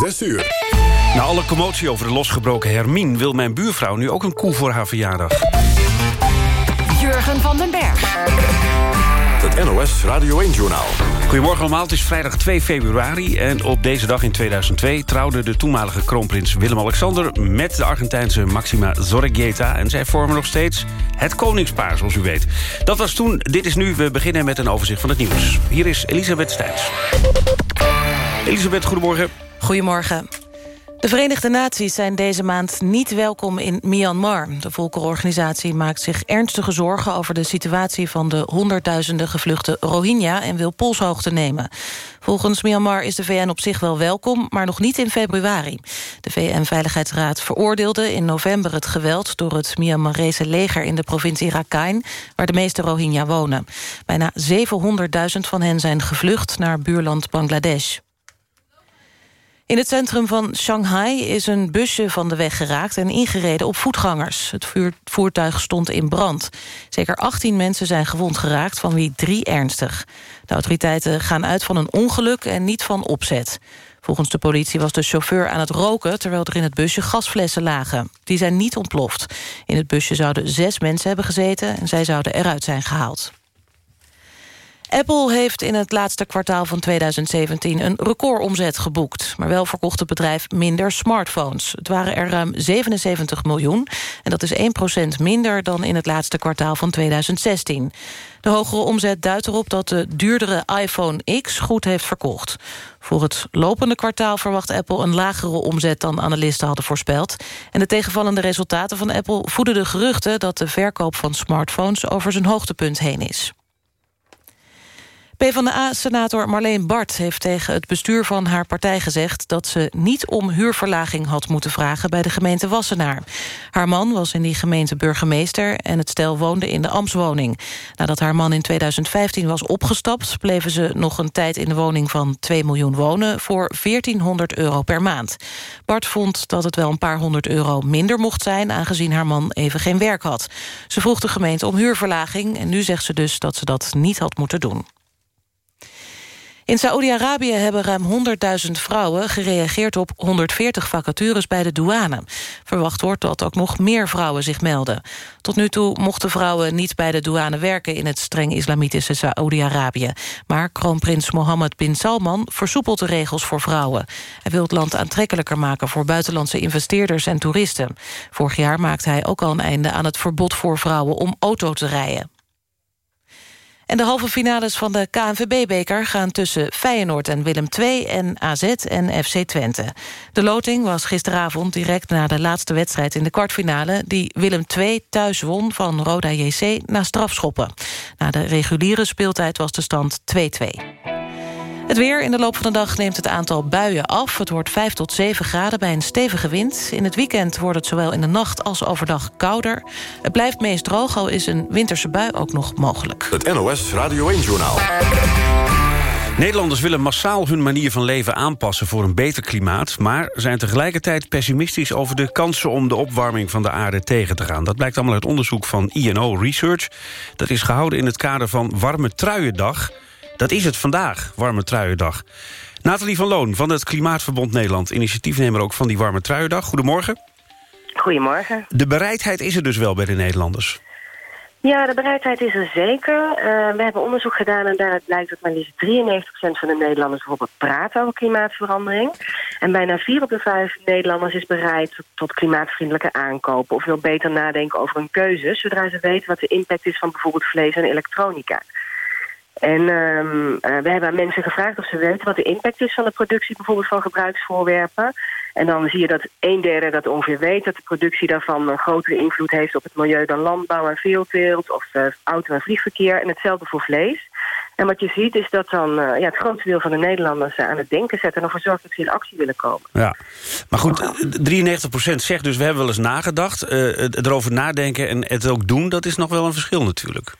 6 uur. Na alle commotie over de losgebroken Hermine... wil mijn buurvrouw nu ook een koe voor haar verjaardag. Jurgen van den Berg. Het NOS Radio 1-journaal. Goedemorgen allemaal, het is vrijdag 2 februari... en op deze dag in 2002 trouwde de toenmalige kroonprins Willem-Alexander... met de Argentijnse Maxima Zorregieta... en zij vormen nog steeds het koningspaar, zoals u weet. Dat was toen, dit is nu. We beginnen met een overzicht van het nieuws. Hier is Elisabeth Stijns. Elisabeth, goedemorgen. Goedemorgen. De Verenigde Naties zijn deze maand niet welkom in Myanmar. De volkenorganisatie maakt zich ernstige zorgen over de situatie van de honderdduizenden gevluchte Rohingya en wil polshoogte nemen. Volgens Myanmar is de VN op zich wel welkom, maar nog niet in februari. De VN-veiligheidsraad veroordeelde in november het geweld door het Myanmarese leger in de provincie Rakhine, waar de meeste Rohingya wonen. Bijna 700.000 van hen zijn gevlucht naar buurland Bangladesh. In het centrum van Shanghai is een busje van de weg geraakt... en ingereden op voetgangers. Het voertuig stond in brand. Zeker 18 mensen zijn gewond geraakt, van wie drie ernstig. De autoriteiten gaan uit van een ongeluk en niet van opzet. Volgens de politie was de chauffeur aan het roken... terwijl er in het busje gasflessen lagen. Die zijn niet ontploft. In het busje zouden zes mensen hebben gezeten... en zij zouden eruit zijn gehaald. Apple heeft in het laatste kwartaal van 2017 een recordomzet geboekt. Maar wel verkocht het bedrijf minder smartphones. Het waren er ruim 77 miljoen. En dat is 1% minder dan in het laatste kwartaal van 2016. De hogere omzet duidt erop dat de duurdere iPhone X goed heeft verkocht. Voor het lopende kwartaal verwacht Apple een lagere omzet dan analisten hadden voorspeld. En de tegenvallende resultaten van Apple voeden de geruchten dat de verkoop van smartphones over zijn hoogtepunt heen is. PvdA-senator Marleen Bart heeft tegen het bestuur van haar partij gezegd... dat ze niet om huurverlaging had moeten vragen bij de gemeente Wassenaar. Haar man was in die gemeente burgemeester... en het stel woonde in de Amswoning. Nadat haar man in 2015 was opgestapt... bleven ze nog een tijd in de woning van 2 miljoen wonen... voor 1400 euro per maand. Bart vond dat het wel een paar honderd euro minder mocht zijn... aangezien haar man even geen werk had. Ze vroeg de gemeente om huurverlaging... en nu zegt ze dus dat ze dat niet had moeten doen. In Saoedi-Arabië hebben ruim 100.000 vrouwen gereageerd op 140 vacatures bij de douane. Verwacht wordt dat ook nog meer vrouwen zich melden. Tot nu toe mochten vrouwen niet bij de douane werken in het streng islamitische Saoedi-Arabië. Maar kroonprins Mohammed bin Salman versoepelt de regels voor vrouwen. Hij wil het land aantrekkelijker maken voor buitenlandse investeerders en toeristen. Vorig jaar maakte hij ook al een einde aan het verbod voor vrouwen om auto te rijden. En de halve finales van de KNVB-beker gaan tussen Feyenoord en Willem II... en AZ en FC Twente. De loting was gisteravond direct na de laatste wedstrijd in de kwartfinale... die Willem II thuis won van Roda JC na strafschoppen. Na de reguliere speeltijd was de stand 2-2. Het weer in de loop van de dag neemt het aantal buien af. Het wordt 5 tot 7 graden bij een stevige wind. In het weekend wordt het zowel in de nacht als overdag kouder. Het blijft meest droog, al is een winterse bui ook nog mogelijk. Het NOS Radio 1-journaal. Nederlanders willen massaal hun manier van leven aanpassen voor een beter klimaat... maar zijn tegelijkertijd pessimistisch over de kansen om de opwarming van de aarde tegen te gaan. Dat blijkt allemaal uit onderzoek van INO Research. Dat is gehouden in het kader van Warme Truiendag... Dat is het vandaag, Warme Truiendag. Nathalie van Loon van het Klimaatverbond Nederland... initiatiefnemer ook van die Warme Truiendag. Goedemorgen. Goedemorgen. De bereidheid is er dus wel bij de Nederlanders. Ja, de bereidheid is er zeker. Uh, we hebben onderzoek gedaan en daaruit blijkt dat maar liefst 93% van de Nederlanders bijvoorbeeld praat over klimaatverandering. En bijna 4 op de 5 Nederlanders is bereid tot klimaatvriendelijke aankopen of wil beter nadenken over hun keuzes, zodra ze weten wat de impact is van bijvoorbeeld vlees en elektronica. En um, we hebben aan mensen gevraagd of ze weten wat de impact is van de productie bijvoorbeeld van gebruiksvoorwerpen. En dan zie je dat een derde dat ongeveer weet dat de productie daarvan een grotere invloed heeft op het milieu dan landbouw en veeteelt of uh, auto- en vliegverkeer. En hetzelfde voor vlees. En wat je ziet is dat dan uh, ja, het grootste deel van de Nederlanders aan het denken zetten en ervoor zorgt dat ze in actie willen komen. Ja, maar goed, 93% zegt dus we hebben wel eens nagedacht. erover nadenken en het ook doen, dat is nog wel een verschil natuurlijk.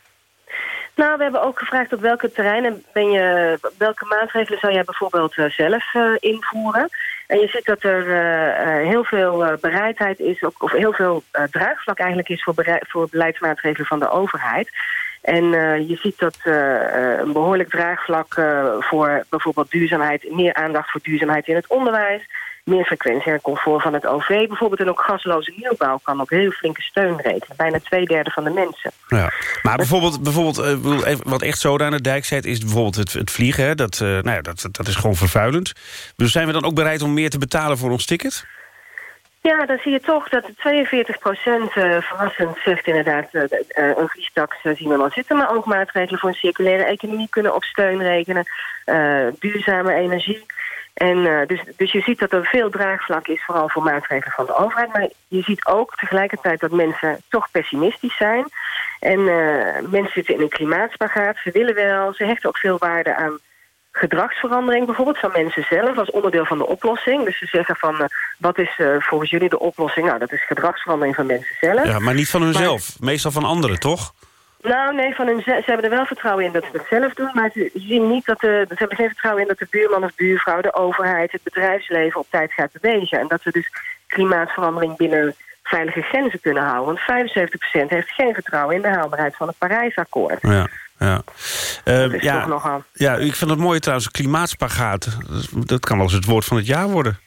Nou, we hebben ook gevraagd op welke terreinen ben je, welke maatregelen zou jij bijvoorbeeld uh, zelf uh, invoeren. En je ziet dat er uh, heel veel bereidheid is, of, of heel veel draagvlak eigenlijk is voor, voor beleidsmaatregelen van de overheid. En je ziet dat een behoorlijk draagvlak voor bijvoorbeeld duurzaamheid, meer aandacht voor duurzaamheid in het onderwijs, meer frequentie en comfort van het OV bijvoorbeeld. En ook gasloze nieuwbouw kan op heel flinke steun rekenen. Bijna twee derde van de mensen. Ja. Maar bijvoorbeeld, bijvoorbeeld uh, wat echt zo aan de dijk zet... is bijvoorbeeld het, het vliegen. Hè? Dat, uh, nou ja, dat, dat is gewoon vervuilend. Dus zijn we dan ook bereid om meer te betalen voor ons ticket? Ja, dan zie je toch dat 42 procent uh, verrassend zegt inderdaad... Uh, uh, een vliegtax zien we wel zitten... maar ook maatregelen voor een circulaire economie kunnen op steun rekenen. duurzame energie. En, dus, dus je ziet dat er veel draagvlak is, vooral voor maatregelen van de overheid. Maar je ziet ook tegelijkertijd dat mensen toch pessimistisch zijn. En mensen zitten in een klimaatspagaat. Ze willen wel, ze hechten ook veel waarde aan gedragsverandering bijvoorbeeld van mensen zelf als onderdeel van de oplossing. Dus ze zeggen van, uh, wat is uh, volgens jullie de oplossing? Nou, dat is gedragsverandering van mensen zelf. Ja, maar niet van hunzelf. Maar, Meestal van anderen, toch? Nou, nee, van hun, ze hebben er wel vertrouwen in dat ze het zelf doen... maar ze zien niet dat de, ze hebben geen vertrouwen in dat de buurman of buurvrouw... de overheid, het bedrijfsleven op tijd gaat bewegen. En dat we dus klimaatverandering binnen veilige grenzen kunnen houden. Want 75% heeft geen vertrouwen in de haalbaarheid van het Parijsakkoord. Ja. Ja. Uh, ja, ja, ik vind het mooi trouwens, klimaatspagaat. Dat kan wel eens het woord van het jaar worden.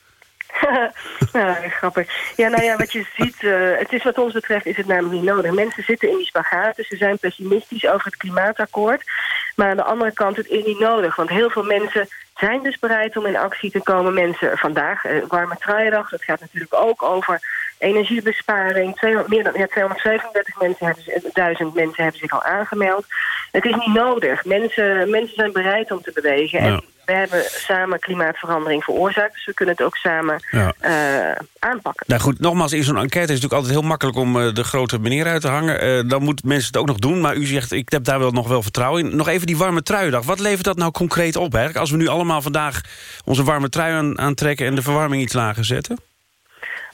ja, grappig. Ja, nou ja, wat je ziet, uh, het is wat ons betreft is het namelijk niet nodig. Mensen zitten in die spagaat, ze zijn pessimistisch over het klimaatakkoord. Maar aan de andere kant, het is niet nodig. Want heel veel mensen zijn dus bereid om in actie te komen. Mensen vandaag, uh, warme truiendag, dat gaat natuurlijk ook over energiebesparing. 200, meer dan ja, 237 mensen hebben, duizend mensen hebben zich al aangemeld. Het is niet nodig. Mensen, mensen zijn bereid om te bewegen. En we hebben samen klimaatverandering veroorzaakt. Dus we kunnen het ook samen ja. uh, aanpakken. Nou goed, nogmaals, in zo'n enquête is het natuurlijk altijd heel makkelijk... om uh, de grote meneer uit te hangen. Uh, dan moeten mensen het ook nog doen. Maar u zegt, ik heb daar wel nog wel vertrouwen in. Nog even die warme truiendag. Wat levert dat nou concreet op? Hè? Als we nu allemaal vandaag onze warme trui aan, aantrekken... en de verwarming iets lager zetten?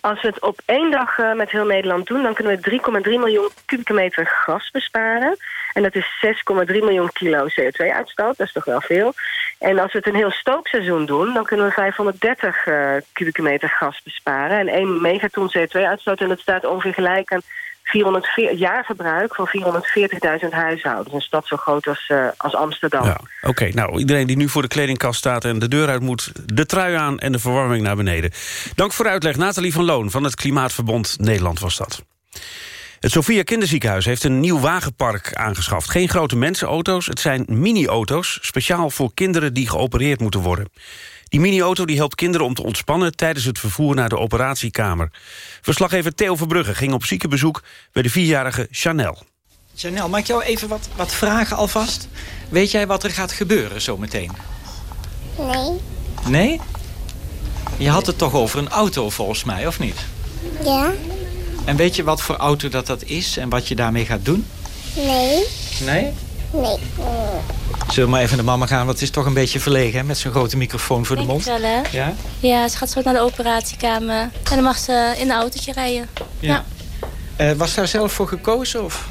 Als we het op één dag uh, met heel Nederland doen... dan kunnen we 3,3 miljoen kubieke meter gas besparen. En dat is 6,3 miljoen kilo CO2-uitstoot. Dat is toch wel veel. En als we het een heel stookseizoen doen... dan kunnen we 530 uh, kubieke meter gas besparen. En 1 megaton CO2-uitstoot. En dat staat ongeveer gelijk aan 440 jaarverbruik van 440.000 huishoudens. Een stad zo groot als, uh, als Amsterdam. Ja, Oké, nou, iedereen die nu voor de kledingkast staat en de deur uit moet... de trui aan en de verwarming naar beneden. Dank voor de uitleg. Nathalie van Loon van het Klimaatverbond Nederland was dat. Het Sophia Kinderziekenhuis heeft een nieuw wagenpark aangeschaft. Geen grote mensenauto's, het zijn mini-auto's... speciaal voor kinderen die geopereerd moeten worden. Die mini-auto die helpt kinderen om te ontspannen... tijdens het vervoer naar de operatiekamer. Verslaggever Theo Verbrugge ging op ziekenbezoek... bij de vierjarige Chanel. Chanel, mag ik jou even wat, wat vragen alvast? Weet jij wat er gaat gebeuren zometeen? Nee. Nee? Je had het toch over een auto volgens mij, of niet? Ja. En weet je wat voor auto dat dat is en wat je daarmee gaat doen? Nee. Nee? Nee. Zullen we maar even naar mama gaan? Want het is toch een beetje verlegen hè? met zo'n grote microfoon voor de mond. Wel, hè? Ja? Ja, ze gaat zo naar de operatiekamer. En dan mag ze in een autootje rijden. Ja. Uh, was daar zelf voor gekozen? Of?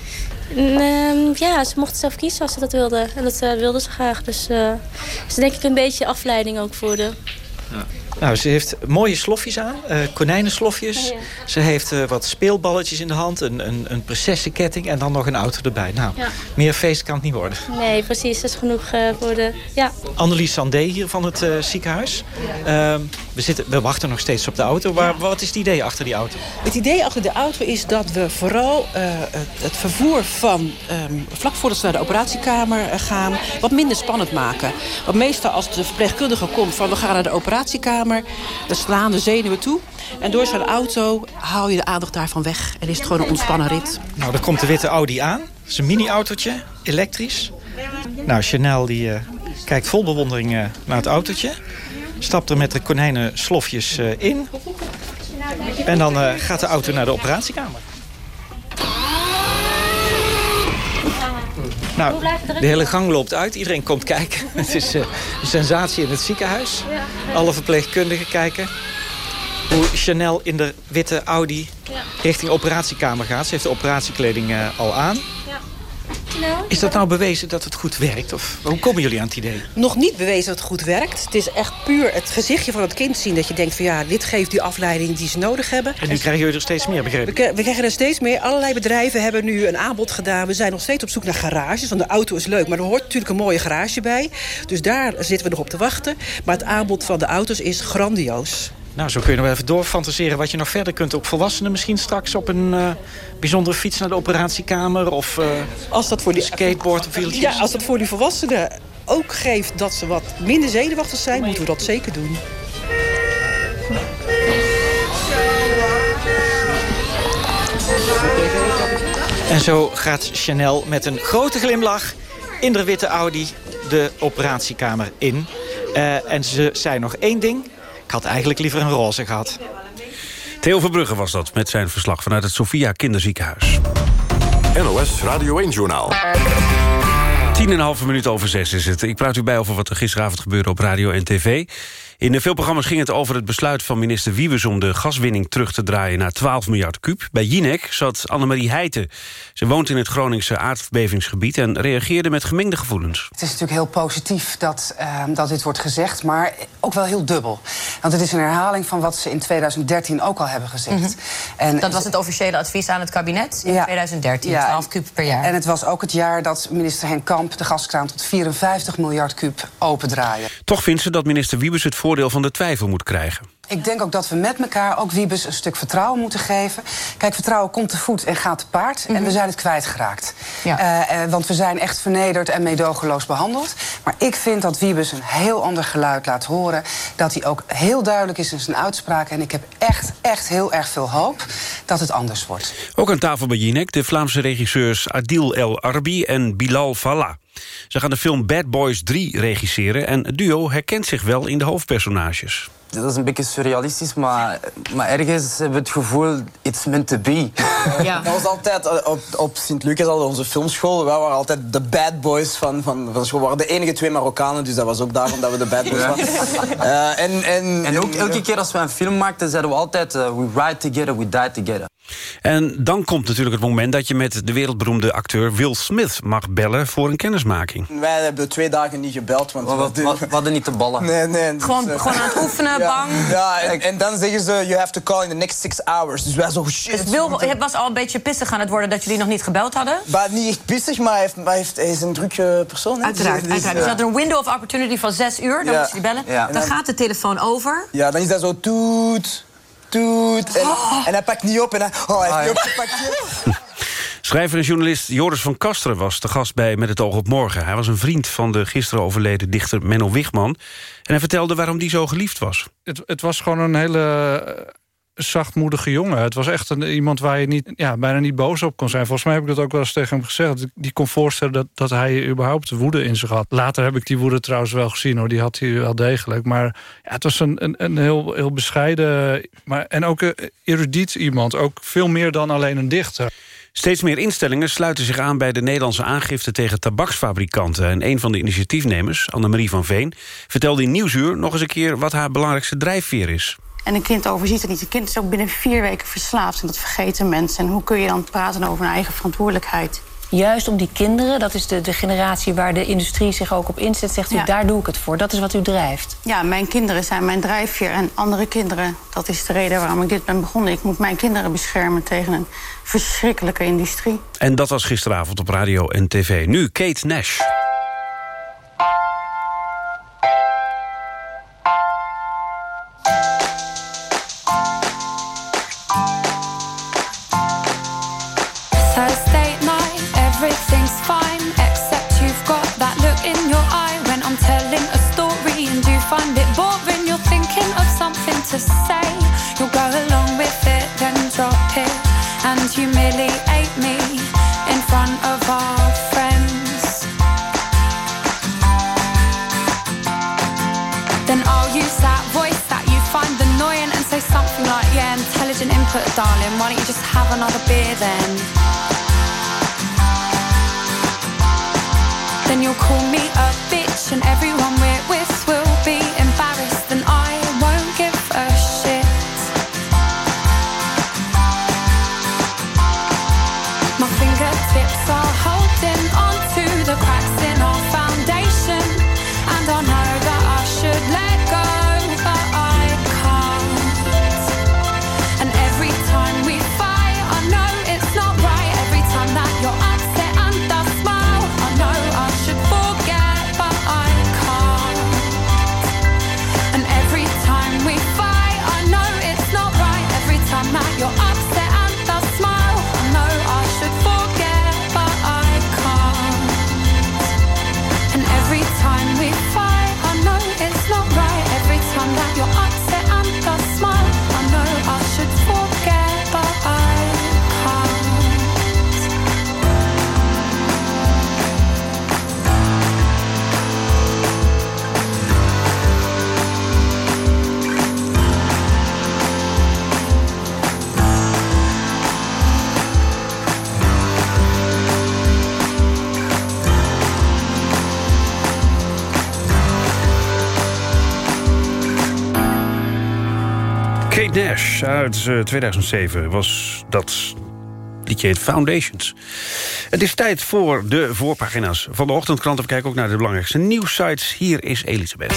Um, ja, ze mocht zelf kiezen als ze dat wilde. En dat uh, wilde ze graag. Dus uh, is denk ik een beetje afleiding ook voor de... Ja. Nou, ze heeft mooie slofjes aan, uh, konijnenslofjes. Ja, ja. Ze heeft uh, wat speelballetjes in de hand, een, een, een prinsessenketting en dan nog een auto erbij. Nou, Ja. meer feest kan het niet worden. Nee, precies. Dat is genoeg eh, voor de... Ja. Annelies Sandé hier van het eh, ziekenhuis. Ehm, we, zitten, we wachten nog steeds op de auto. Waar, Wat is het idee achter die auto? Het idee achter de auto is dat we vooral eh, het, het vervoer van ehm, vlak voordat ze naar de operatiekamer eh, gaan wat minder spannend maken. Want meestal als de verpleegkundige komt van we gaan naar de operatiekamer, dan slaan de zenuwen toe. En door zo'n auto haal je de aandacht daarvan weg en is het gewoon een ontspannen rit. Nou, daar komt de witte Audi aan. Het is een mini-autootje, elektrisch. Nou, Chanel die, eh, kijkt vol bewondering eh, naar het autootje. Stapt er met de konijnen slofjes eh, in. En dan gaat de auto naar de operatiekamer. Nou, de hele gang loopt uit. Iedereen komt kijken. Het is eh, een sensatie in het ziekenhuis. Alle verpleegkundigen kijken. Hoe Chanel in de witte Audi richting operatiekamer gaat. Ze heeft de operatiekleding eh, al aan. Is dat nou bewezen dat het goed werkt? Of hoe komen jullie aan het idee? Nog niet bewezen dat het goed werkt. Het is echt puur het gezichtje van het kind zien dat je denkt van ja, dit geeft die afleiding die ze nodig hebben. En nu krijgen jullie er steeds meer, We, begrepen? kri- we krijgen er steeds meer. Allerlei bedrijven hebben nu een aanbod gedaan. We zijn nog steeds op zoek naar garages. Want de auto is leuk, maar er hoort natuurlijk een mooie garage bij. Dus daar zitten we nog op te wachten. Maar het aanbod van de auto's is grandioos. Nou, zo kun je nog wel even doorfantaseren wat je nog verder kunt. Ook volwassenen misschien straks op een uh, bijzondere fiets naar de operatiekamer... of uh, als dat voor die skateboard of wieltjes. Ja, als dat voor die volwassenen ook geeft dat ze wat minder zenuwachtig zijn... moeten we dat zeker doen. En zo gaat Chanel met een grote glimlach in de witte Audi de operatiekamer in. Uh, en ze zei nog één ding. Ik had eigenlijk liever een roze gehad. Theo Verbrugge was dat met zijn verslag vanuit het Sophia Kinderziekenhuis. NOS Radio 1-journaal. Tien en een halve minuut over zes is het. Ik praat u bij over wat er gisteravond gebeurde op radio en tv. In veel programma's ging het over het besluit van minister Wiebes... om de gaswinning terug te draaien naar 12 miljard kuub. Bij Jinek zat Annemarie Heijten. Ze woont in het Groningse aardbevingsgebied... en reageerde met gemengde gevoelens. Het is natuurlijk heel positief dat, uh, dat dit wordt gezegd... maar ook wel heel dubbel. Want het is een herhaling van wat ze in 2013 ook al hebben gezegd. Mm -hmm. en, dat was het officiële advies aan het kabinet in ja, 2013, ja, 12 kuub per jaar. En het was ook het jaar dat minister Henk Kamp... de gaskraan tot 54 miljard kuub opendraaien. Toch vindt ze dat minister Wiebes het voordeel van de twijfel moet krijgen. Ik denk ook dat we met elkaar ook Wiebes een stuk vertrouwen moeten geven. Kijk, vertrouwen komt te voet en gaat te paard. Mm -hmm. En we zijn het kwijtgeraakt. Ja. Uh, uh, want we zijn echt vernederd en meedogenloos behandeld. Maar ik vind dat Wiebes een heel ander geluid laat horen. Dat hij ook heel duidelijk is in zijn uitspraken. En ik heb echt, echt heel erg veel hoop dat het anders wordt. Ook aan tafel bij Jinek de Vlaamse regisseurs Adil El Arbi en Bilal Fallah. Ze gaan de film Bad Boys 3 regisseren... en het duo herkent zich wel in de hoofdpersonages. Dat is een beetje surrealistisch, maar, maar ergens hebben we het gevoel... it's meant to be. Ja. Dat was altijd op, op Sint-Lucas, onze filmschool... wij waren altijd de bad boys van, van, van school. We waren de enige twee Marokkanen, dus dat was ook daarom dat we de bad boys waren. Uh, en, en, en ook elke keer als we een film maakten, zeiden we altijd... Uh, we ride together, we die together. En dan komt natuurlijk het moment dat je met de wereldberoemde acteur Will Smith mag bellen voor een kennismaking. Wij hebben twee dagen niet gebeld. Want we, we, we hadden niet te ballen. Nee, nee. Gewoon, dus, gewoon aan het oefenen, ja, bang. Ja, en, en, dan zeggen ze, you have to call in the next six hours. Dus wij zo, shit. Dus Will het was al een beetje pissig aan het worden dat jullie nog niet gebeld hadden? Maar niet echt pissig, maar hij, heeft, hij, heeft, hij is een drukke persoon. Uiteraard, dus, uiteraard. Dus je had een window of opportunity van zes uur, dan ja. moest je bellen. Ja. Dan, dan gaat de telefoon over. Ja, dan is dat zo toet doet. En, oh. en, hij pakt niet op en hij, oh, hij heeft niet opgepakt. Schrijver en journalist Joris van Kasteren was te gast bij Met het oog op morgen. Hij was een vriend van de gisteren overleden dichter Menno Wigman. En hij vertelde waarom die zo geliefd was. Het, het was gewoon een hele zachtmoedige jongen. Het was echt een, iemand waar je niet, ja, bijna niet boos op kon zijn. Volgens mij heb ik dat ook wel eens tegen hem gezegd. Die kon voorstellen dat, dat hij überhaupt woede in zich had. Later heb ik die woede trouwens wel gezien. hoor. Die had hij wel degelijk. Maar ja, het was een, een, een heel, heel bescheiden... Maar, en ook een erudiet iemand. Ook veel meer dan alleen een dichter. Steeds meer instellingen sluiten zich aan bij de Nederlandse aangifte tegen tabaksfabrikanten. En een van de initiatiefnemers, Annemarie van Veen, vertelde in Nieuwsuur nog eens een keer wat haar belangrijkste drijfveer is. En een kind overziet het niet. Een kind is ook binnen vier weken verslaafd. En dat vergeten mensen. En hoe kun je dan praten over een eigen verantwoordelijkheid? Juist om die kinderen, dat is de, de generatie waar de industrie zich ook op inzet... zegt u, ja. daar doe ik het voor. Dat is wat u drijft. Ja, mijn kinderen zijn mijn drijfveer. En andere kinderen, dat is de reden waarom ik dit ben begonnen. Ik moet mijn kinderen beschermen tegen een verschrikkelijke industrie. En dat was gisteravond op radio en tv. Nu Kate Nash. To say. You'll go along with it, then drop it and humiliate me in front of our friends. Then I'll use that voice that you find annoying and say something like, Yeah, intelligent input, darling. Why don't you just have another beer then? Then you'll call me a bitch, and everyone we're with will uit eh, 2007 was dat liedje heet Foundations. Het is tijd voor de voorpagina's van de ochtendkrant. We kijken ook naar de belangrijkste nieuwssites. Hier is Elisabeth.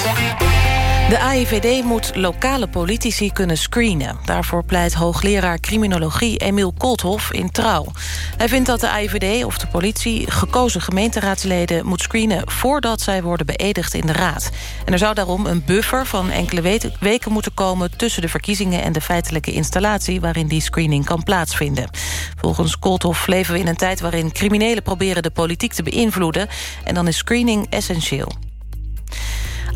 De AIVD moet lokale politici kunnen screenen. Daarvoor pleit hoogleraar criminologie Emiel Kolthoff in Trouw. Hij vindt dat de AIVD of de politie gekozen gemeenteraadsleden moet screenen... voordat zij worden beëdigd in de raad. En er zou daarom een buffer van enkele we- weken moeten komen... tussen de verkiezingen en de feitelijke installatie... waarin die screening kan plaatsvinden. Volgens Kolthoff leven we in een tijd waarin criminelen proberen... de politiek te beïnvloeden en dan is screening essentieel.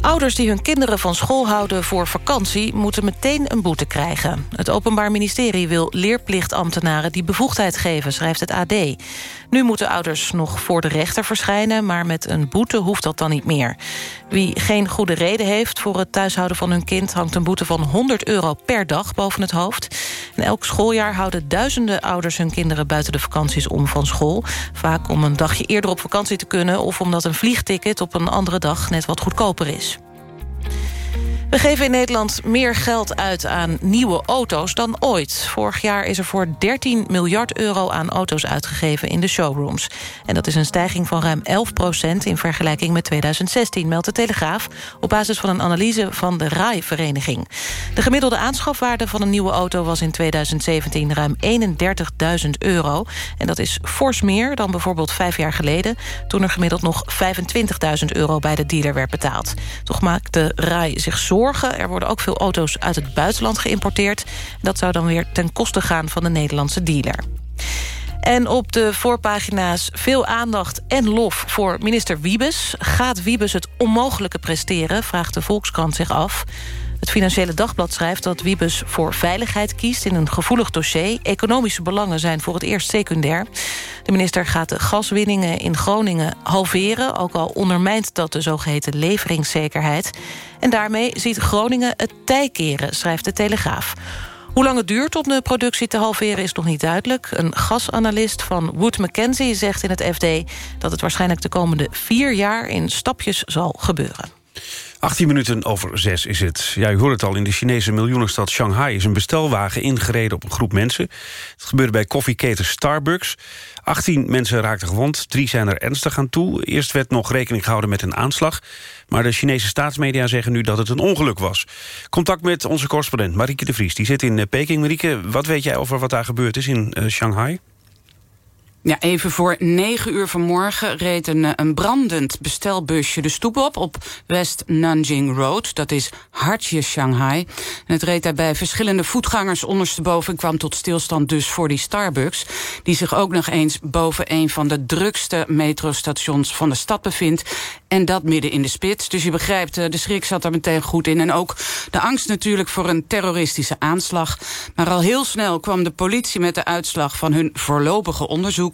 Ouders die hun kinderen van school houden voor vakantie... moeten meteen een boete krijgen. Het Openbaar Ministerie wil leerplichtambtenaren die bevoegdheid geven, schrijft het AD. Nu moeten ouders nog voor de rechter verschijnen... maar met een boete hoeft dat dan niet meer. Wie geen goede reden heeft voor het thuishouden van hun kind... hangt een boete van 100 euro per dag boven het hoofd. En elk schooljaar houden duizenden ouders hun kinderen... buiten de vakanties om van school. Vaak om een dagje eerder op vakantie te kunnen... of omdat een vliegticket op een andere dag net wat goedkoper is. We geven in Nederland meer geld uit aan nieuwe auto's dan ooit. Vorig jaar is er voor 13 miljard euro aan auto's uitgegeven in de showrooms. En dat is een stijging van ruim 11 procent in vergelijking met 2016, meldt de Telegraaf, op basis van een analyse van de RAI-vereniging. De gemiddelde aanschafwaarde van een nieuwe auto was in 2017 ruim 31.000 euro. En dat is fors meer dan bijvoorbeeld vijf jaar geleden, toen er gemiddeld nog 25.000 euro bij de dealer werd betaald. Toch maakt de RAI zich zorgen. Er worden ook veel auto's uit het buitenland geïmporteerd. Dat zou dan weer ten koste gaan van de Nederlandse dealer. En op de voorpagina's veel aandacht en lof voor minister Wiebes. Gaat Wiebes het onmogelijke presteren, vraagt de Volkskrant zich af. Het Financiële Dagblad schrijft dat Wiebes voor veiligheid kiest... in een gevoelig dossier. Economische belangen zijn voor het eerst secundair. De minister gaat de gaswinningen in Groningen halveren... ook al ondermijnt dat de zogeheten leveringszekerheid. En daarmee ziet Groningen het tij keren, schrijft de Telegraaf. Hoe lang het duurt om de productie te halveren is nog niet duidelijk. Een gasanalist van Wood Mackenzie zegt in het FD... dat het waarschijnlijk de komende vier jaar in stapjes zal gebeuren. 18 minuten over 6 is het. Ja, u hoort het al, in de Chinese miljoenenstad Shanghai... is een bestelwagen ingereden op een groep mensen. Het gebeurde bij koffieketen Starbucks. 18 mensen raakten gewond, drie zijn er ernstig aan toe. Eerst werd nog rekening gehouden met een aanslag... maar de Chinese staatsmedia zeggen nu dat het een ongeluk was. Contact met onze correspondent Marieke de Vries. Die zit in eh, Peking. Marieke, wat weet jij over wat daar gebeurd is in uh, Shanghai? Ja, even voor negen uur vanmorgen reed een, een brandend bestelbusje de stoep op... op West Nanjing Road, dat is hartje Shanghai. En het reed daarbij verschillende voetgangers ondersteboven... en kwam tot stilstand dus voor die Starbucks... die zich ook nog eens boven een van de drukste metrostations van de stad bevindt... en dat midden in de spits. Dus je begrijpt, de schrik zat er meteen goed in. En ook de angst natuurlijk voor een terroristische aanslag. Maar al heel snel kwam de politie met de uitslag van hun voorlopige onderzoek...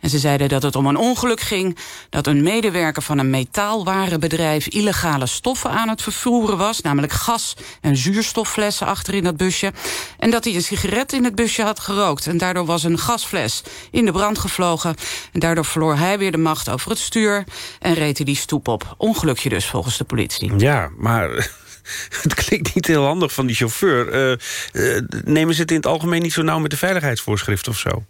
En ze zeiden dat het om een ongeluk ging... dat een medewerker van een metaalwarenbedrijf... illegale stoffen aan het vervoeren was... namelijk gas- en zuurstofflessen achter in dat busje... en dat hij een sigaret in het busje had gerookt. En daardoor was een gasfles in de brand gevlogen... en daardoor verloor hij weer de macht over het stuur... en reed hij die stoep op. Ongelukje dus, volgens de politie. Ja, maar... Het klinkt niet heel handig van die chauffeur. Uh, uh, nemen ze het in het algemeen niet zo nauw met de veiligheidsvoorschriften of zo?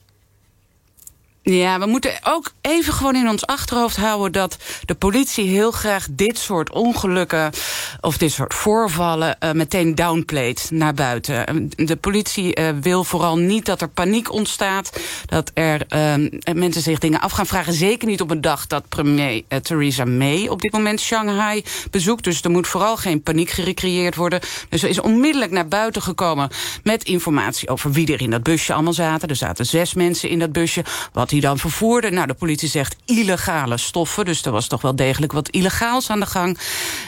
Ja, we moeten ook even gewoon in ons achterhoofd houden... dat de politie heel graag dit soort ongelukken... of dit soort voorvallen uh, meteen downplayt naar buiten. De politie uh, wil vooral niet dat er paniek ontstaat... dat er uh, mensen zich dingen af gaan vragen. Zeker niet op een dag dat premier uh, Theresa May... op dit moment Shanghai bezoekt. Dus er moet vooral geen paniek gerecreëerd worden. Dus er is onmiddellijk naar buiten gekomen... met informatie over wie er in dat busje allemaal zaten. Er zaten zes mensen in dat busje... wat hij dan vervoerde. Nou, de politie zegt illegale stoffen. Dus er was toch wel degelijk wat illegaals aan de gang.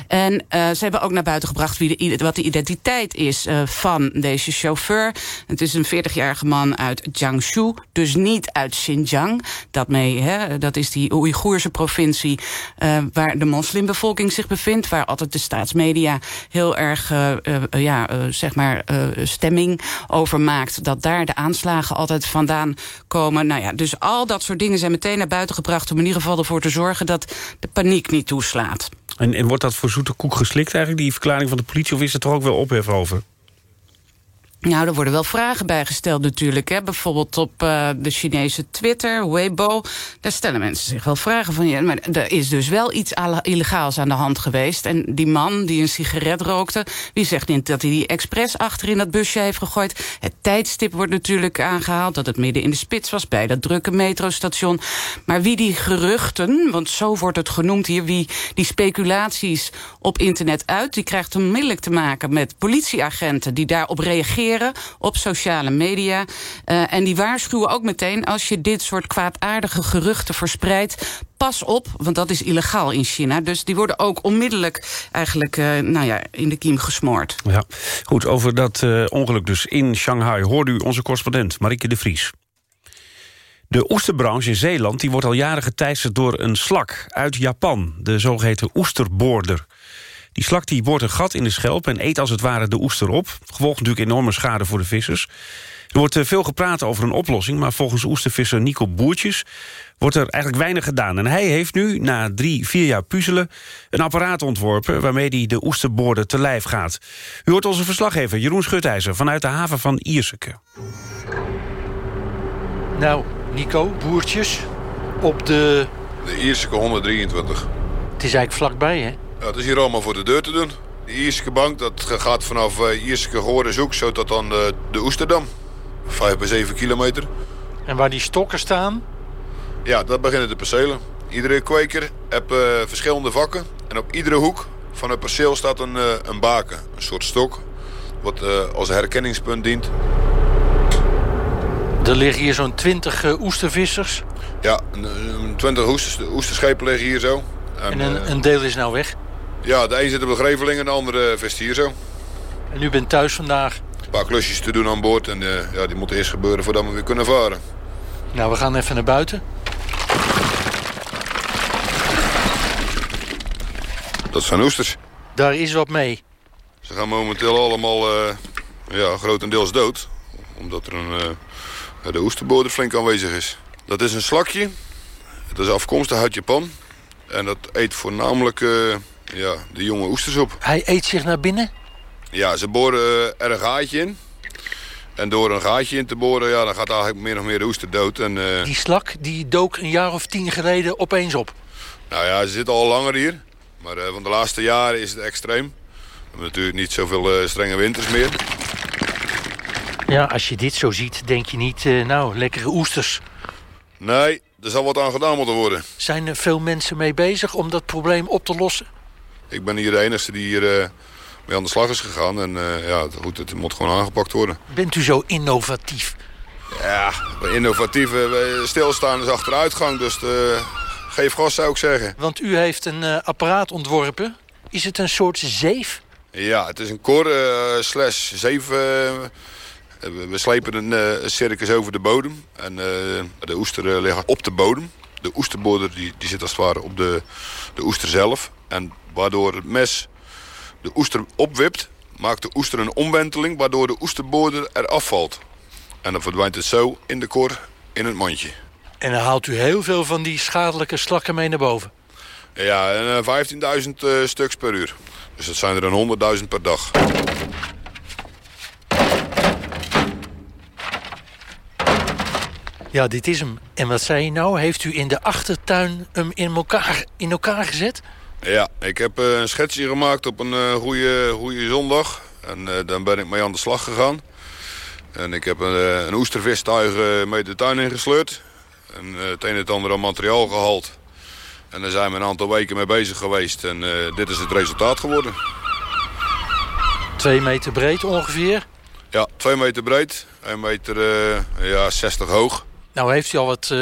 En uh, ze hebben ook naar buiten gebracht wie de, wat de identiteit is uh, van deze chauffeur. Het is een 40-jarige man uit Jiangsu. Dus niet uit Xinjiang. Dat, mee, hè, dat is die Oeigoerse provincie uh, waar de moslimbevolking zich bevindt. Waar altijd de staatsmedia heel erg ja, zeg maar, stemming over maakt. Dat daar de aanslagen altijd vandaan komen. Nou ja, dus dat soort dingen zijn meteen naar buiten gebracht... om in ieder geval ervoor te zorgen dat de paniek niet toeslaat. En, en wordt dat voor zoete koek geslikt eigenlijk, die verklaring van de politie... of is er toch ook wel ophef over? Nou, er worden wel vragen bij gesteld natuurlijk. Hè. Bijvoorbeeld op uh, de Chinese Twitter, Weibo. Daar stellen mensen zich wel vragen van... Ja, maar er is dus wel iets illegaals aan de hand geweest. En die man die een sigaret rookte... wie zegt niet dat hij die expres achter in dat busje heeft gegooid. Het tijdstip wordt natuurlijk aangehaald... dat het midden in de spits was bij dat drukke metrostation. Maar wie die geruchten, want zo wordt het genoemd hier... wie die speculaties op internet uit... die krijgt onmiddellijk te maken met politieagenten... die daarop reageren op sociale media. Uh, en die waarschuwen ook meteen... als je dit soort kwaadaardige geruchten verspreidt pas op, want dat is illegaal in China. Dus die worden ook onmiddellijk eigenlijk uh, nou ja, in de kiem gesmoord. Ja, goed, over dat uh, ongeluk dus in Shanghai... hoorde u onze correspondent Marike de Vries. De oesterbranche in Zeeland die wordt al jaren geteisterd door een slak uit Japan. De zogeheten oesterboorder. Die slak die boort een gat in de schelp en eet als het ware de oester op. Gevolg natuurlijk enorme schade voor de vissers. Er wordt eh, veel gepraat over een oplossing... maar volgens oestervisser Nico Boertjes wordt er eigenlijk weinig gedaan. En hij heeft nu, na drie, vier jaar puzzelen... een apparaat ontworpen waarmee hij de oesterboorden te lijf gaat. U hoort onze verslaggever Jeroen Schutijzer... vanuit de haven van Ierseke. Nou, Nico, Boertjes, op de... De Ierseke 123. Het is eigenlijk vlakbij, hè? Ja, het is hier allemaal voor de deur te doen. De Ierseke bank, dat gaat vanaf uh, Ierseke Goordenzoek... zo tot aan de, de Oesterdam. Vijf bij zeven kilometer. En waar die stokken staan? Ja, dat beginnen de percelen. Iedere kweker heeft uh, verschillende vakken. En op iedere hoek van het perceel staat een, uh, een baken. Een soort stok. Wat uh, als herkenningspunt dient. Er liggen hier zo'n 20 oestervissers. Ja, 20 oesters, oesterschepen liggen hier zo. En, en een, een, deel is nou weg? Ja, de een zit op de Greveling en de andere vest hier zo. En u bent thuis vandaag? Een paar klusjes te doen aan boord en uh, ja, die moeten eerst gebeuren voordat we weer kunnen varen. Nou, we gaan even naar buiten. Dat zijn oesters. Daar is wat mee. Ze gaan momenteel allemaal uh, ja, grotendeels dood. Omdat er een, uh, de oesterboorder flink aanwezig is. Dat is een slakje. Het is afkomstig uit Japan. En dat eet voornamelijk ja, de jonge oesters op. Hij eet zich naar binnen? Ja, ze boren er een gaatje in. En door een gaatje in te boren, ja, dan gaat eigenlijk meer of meer de oester dood. En, uh... Die slak die dook een jaar of tien geleden opeens op? Nou ja, ze zitten al langer hier. Maar uh, van de laatste jaren is het extreem. We hebben natuurlijk niet zoveel uh, strenge winters meer. Ja, als je dit zo ziet, denk je niet, nou, lekkere oesters. Nee, er zal wat aan gedaan moeten worden. Zijn er veel mensen mee bezig om dat probleem op te lossen? Ik ben hier de enige die hier uh, mee aan de slag is gegaan. En uh, ja, goed, het moet gewoon aangepakt worden. Bent u zo innovatief? Ja, innovatief. Stilstaan is achteruitgang, dus geef gas zou ik zeggen. Want u heeft een apparaat ontworpen. Is het een soort zeef? Ja, het is een kor slash zeef we slepen een, uh, circus over de bodem. En de oesteren liggen op de bodem. De oesterboorder die, die zit als het ware op de, de oester zelf. En waardoor het mes de oester opwipt, maakt de oester een omwenteling... waardoor de oesterboorder eraf valt. En dan verdwijnt het zo in de kor in het mandje. En dan haalt u heel veel van die schadelijke slakken mee naar boven? Ja, en 15.000 uh, stuks per uur. Dus dat zijn er een 100.000 per dag. Ja, dit is hem. En wat zei je nou? Heeft u in de achtertuin hem in elkaar, in elkaar gezet? Ja, ik heb uh, een schetsje gemaakt op een uh, goede, goede zondag. En uh, dan ben ik mee aan de slag gegaan. En ik heb een, een oestervistuig mee de tuin ingesleurd. En het een en het ander aan materiaal gehaald. En daar zijn we een aantal weken mee bezig geweest. En dit is het resultaat geworden. Twee meter breed ongeveer? Ja, twee meter breed. 1 meter ja, 60 hoog. Nou heeft u al wat eh,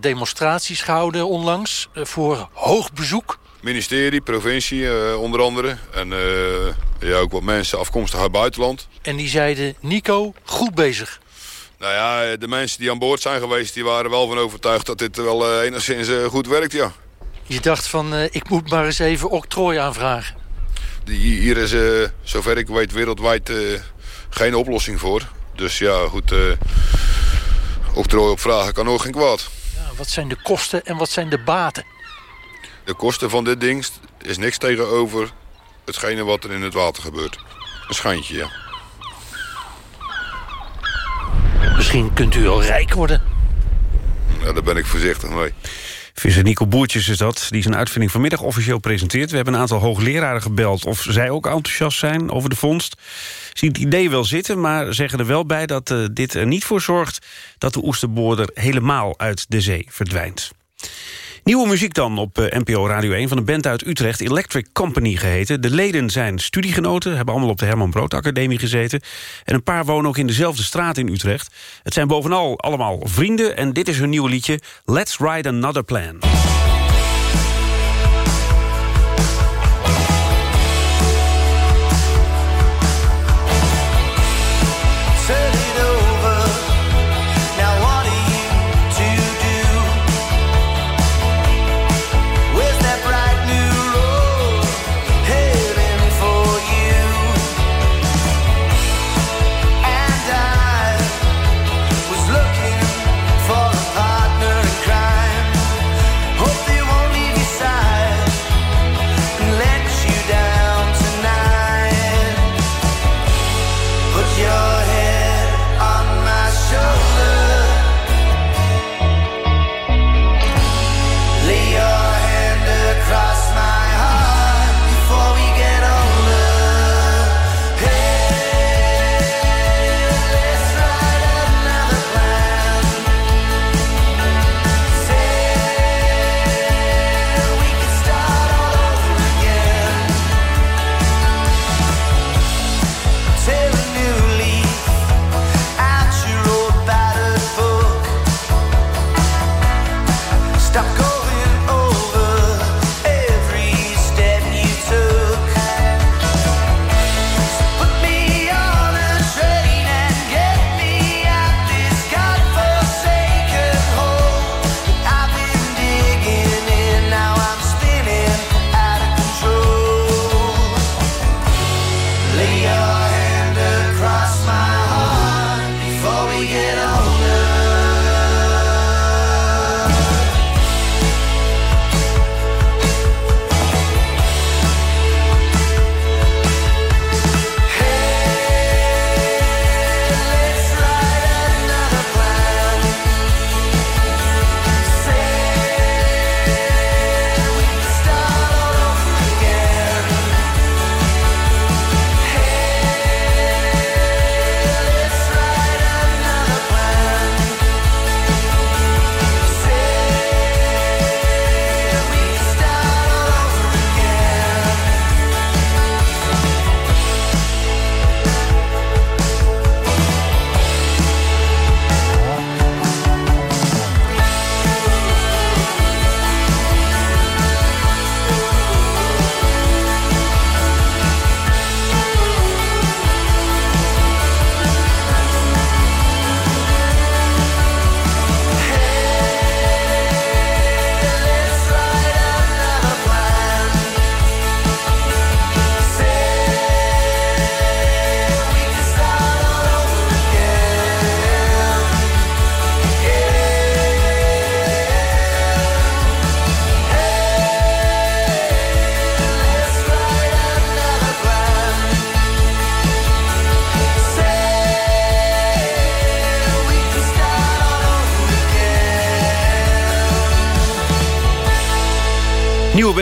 demonstraties gehouden onlangs eh, voor hoog bezoek. Ministerie, provincie eh, onder andere. En eh, ja, ook wat mensen afkomstig uit het buitenland. En die zeiden, Nico, goed bezig. Nou ja, de mensen die aan boord zijn geweest... die waren wel van overtuigd dat dit wel eh, enigszins goed werkt, ja. Je dacht van, ik moet maar eens even octrooi aanvragen. Die, hier is, zover ik weet, wereldwijd geen oplossing voor. Dus ja, goed, octrooi op vragen kan ook geen kwaad. Ja, wat zijn de kosten en wat zijn de baten? De kosten van dit ding is niks tegenover hetgene wat er in het water gebeurt. Een schijntje, ja. Misschien kunt u al rijk worden. Ja, daar ben ik voorzichtig mee. Visser Nico Boertjes is dat, die zijn uitvinding vanmiddag officieel presenteert. We hebben een aantal hoogleraren gebeld of zij ook enthousiast zijn over de vondst. Zien het idee wel zitten, maar zeggen er wel bij dat eh, dit er niet voor zorgt... dat de oesterboorder helemaal uit de zee verdwijnt. Nieuwe muziek dan op eh, NPO Radio 1 van een band uit Utrecht... Electric Company geheten. De leden zijn studiegenoten, hebben allemaal op de Herman Brood Academie gezeten. En een paar wonen ook in dezelfde straat in Utrecht. Het zijn bovenal allemaal vrienden en dit is hun nieuwe liedje... Let's Ride Another Plan.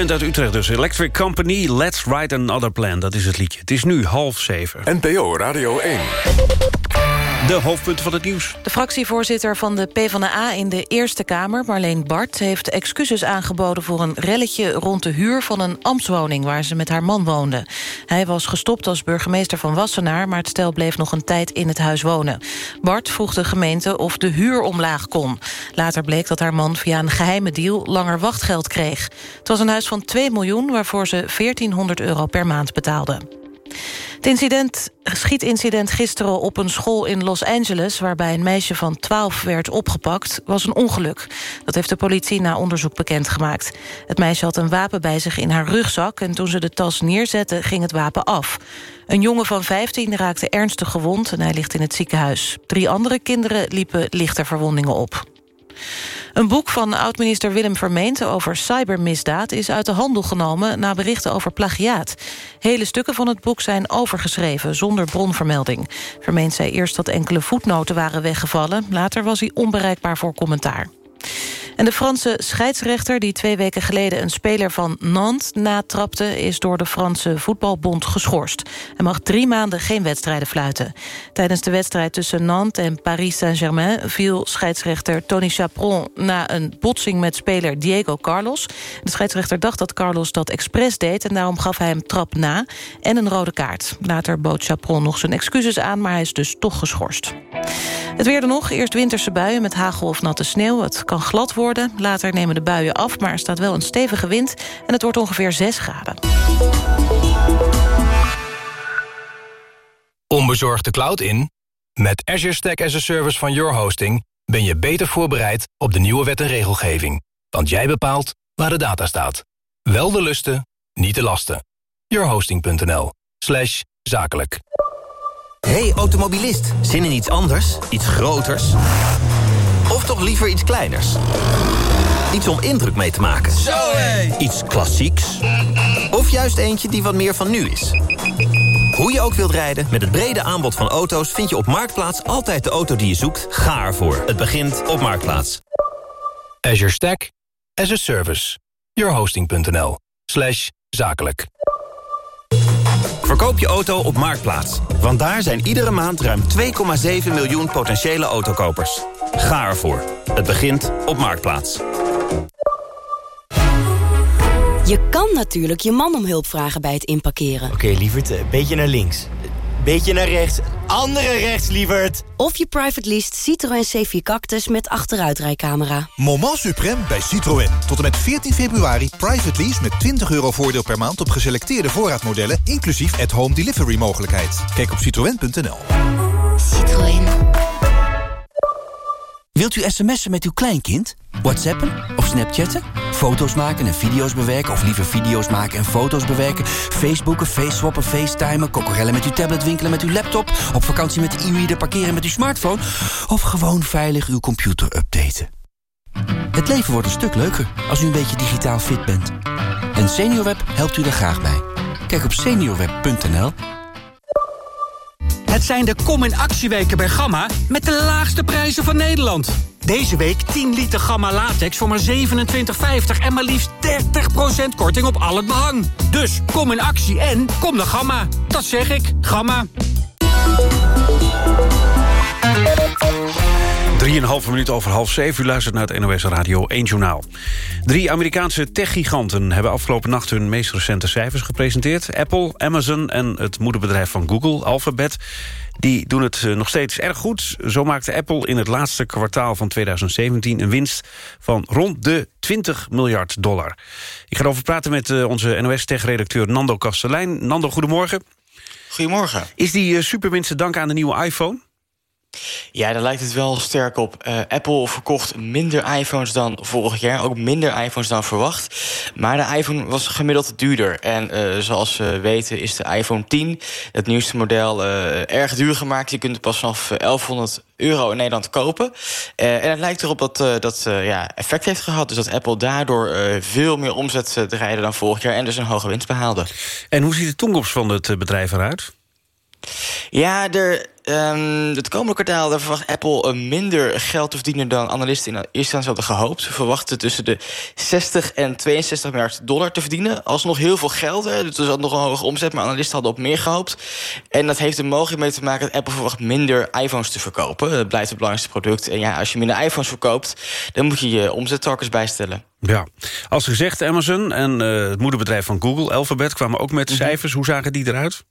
Band uit Utrecht dus. Electric Company, Let's Ride Another Plan. Dat is het liedje. Het is nu half zeven. NPO Radio 1. De hoofdpunten van het nieuws. De fractievoorzitter van de PvdA in de Eerste Kamer, Marleen Bart... heeft excuses aangeboden voor een relletje rond de huur van een ambtswoning... waar ze met haar man woonde. Hij was gestopt als burgemeester van Wassenaar... maar het stel bleef nog een tijd in het huis wonen. Bart vroeg de gemeente of de huur omlaag kon. Later bleek dat haar man via een geheime deal langer wachtgeld kreeg. Het was een huis van 2 miljoen waarvoor ze 1400 euro per maand betaalde. Het incident, schietincident gisteren op een school in Los Angeles... waarbij een meisje van 12 werd opgepakt, was een ongeluk. Dat heeft de politie na onderzoek bekendgemaakt. Het meisje had een wapen bij zich in haar rugzak... en toen ze de tas neerzette, ging het wapen af. Een jongen van 15 raakte ernstig gewond en hij ligt in het ziekenhuis. Drie andere kinderen liepen lichte verwondingen op. Een boek van oud-minister Willem Vermeente over cybermisdaad... is uit de handel genomen na berichten over plagiaat. Hele stukken van het boek zijn overgeschreven, zonder bronvermelding. Vermeent zei eerst dat enkele voetnoten waren weggevallen. Later was hij onbereikbaar voor commentaar. En de Franse scheidsrechter die twee weken geleden... een speler van Nantes natrapte... is door de Franse Voetbalbond geschorst. Hij mag drie maanden geen wedstrijden fluiten. Tijdens de wedstrijd tussen Nantes en Paris Saint-Germain... viel scheidsrechter Tony Chaperon na een botsing met speler Diego Carlos. De scheidsrechter dacht dat Carlos dat expres deed... en daarom gaf hij hem trap na en een rode kaart. Later bood Chaperon nog zijn excuses aan... maar hij is dus toch geschorst. Het weer er nog. Eerst winterse buien met hagel of natte sneeuw. Het kan glad worden. Later nemen de buien af, maar er staat wel een stevige wind... en het wordt ongeveer 6 graden. Onbezorgd de cloud in? Met Azure Stack as a Service van Your Hosting... ben je beter voorbereid op de nieuwe wet en regelgeving. Want jij bepaalt waar de data staat. Wel de lusten, niet de lasten. yourhosting.nl slash zakelijk. Hey automobilist, zin in iets anders? Iets groters? Of toch liever iets kleiners? Iets om indruk mee te maken? Zo hé! Iets klassieks? Of juist eentje die wat meer van nu is? Hoe je ook wilt rijden, met het brede aanbod van auto's... vind je op Marktplaats altijd de auto die je zoekt. Ga ervoor. Het begint op Marktplaats. Azure Stack as a Service. yourhosting.nl slash zakelijk. Verkoop je auto op Marktplaats. Want daar zijn iedere maand ruim 2,7 miljoen potentiële autokopers. Ga ervoor. Het begint op Marktplaats. Je kan natuurlijk je man om hulp vragen bij het inparkeren. Oké, lieverd, een beetje naar links. Beetje naar rechts. Andere rechts, lieverd. Of je private lease Citroën C4 Cactus met achteruitrijcamera. Moment suprême bij Citroën. Tot en met 14 februari private lease met 20 euro voordeel per maand... op geselecteerde voorraadmodellen, inclusief at-home delivery mogelijkheid. Kijk op citroën.nl. Citroën. Wilt u sms'en met uw kleinkind? Whatsappen of snapchatten? Foto's maken en video's bewerken of liever video's maken en foto's bewerken? Facebooken, faceswappen, facetimen, kokorellen met uw tablet, winkelen met uw laptop... op vakantie met de e-reader, parkeren met uw smartphone... of gewoon veilig uw computer updaten? Het leven wordt een stuk leuker als u een beetje digitaal fit bent. En SeniorWeb helpt u daar graag bij. Kijk op seniorweb.nl Het zijn de Kom in Actieweken bij Gamma met de laagste prijzen van Nederland. Deze week 10 liter Gamma latex voor maar 27,50 en maar liefst 30% korting op al het behang. Dus kom in actie en kom naar Gamma. Dat zeg ik, Gamma. 3,5 minuut over half zeven. U luistert naar het NOS Radio 1 Journaal. Drie Amerikaanse techgiganten hebben afgelopen nacht... hun meest recente cijfers gepresenteerd. Apple, Amazon en het moederbedrijf van Google, Alphabet... die doen het eh, nog steeds erg goed. Zo maakte Apple in het laatste kwartaal van 2017... een winst van rond de 20 miljard dollar. Ik ga erover praten met eh, onze NOS-tech-redacteur Nando Kastelein. Nando, goedemorgen. Goedemorgen. Is die eh, superwinst te danken aan de nieuwe iPhone? Ja, daar lijkt het wel sterk op. Eh, Apple verkocht minder iPhones dan vorig jaar. Ook minder iPhones dan verwacht. Maar de iPhone was gemiddeld duurder. En eh, zoals we weten is de iPhone 10, het nieuwste model, eh, erg duur gemaakt. Je kunt het pas vanaf 1100 euro in Nederland kopen. En het lijkt erop dat dat ja, effect heeft gehad. Dus dat Apple daardoor veel meer omzet draaide dan vorig jaar... en dus een hoge winst behaalde. En hoe ziet de toekomst van het bedrijf eruit? Ja, er Ehm, het komende kwartaal daar verwacht Apple minder geld te verdienen dan analisten in eerste instantie hadden gehoopt. Ze verwachten tussen de 60 en 62 miljard dollar te verdienen. Alsnog heel veel geld. Hè. Dus zat nog een hoge omzet, maar analisten hadden op meer gehoopt. En dat heeft er mogelijk mee te maken dat Apple verwacht minder iPhones te verkopen. Dat blijft het belangrijkste product. En ja, als je minder iPhones verkoopt, dan moet je je omzettargets bijstellen. Ja, als gezegd, Amazon en eh, het moederbedrijf van Google, Alphabet... kwamen ook met cijfers. Hoe zagen die eruit?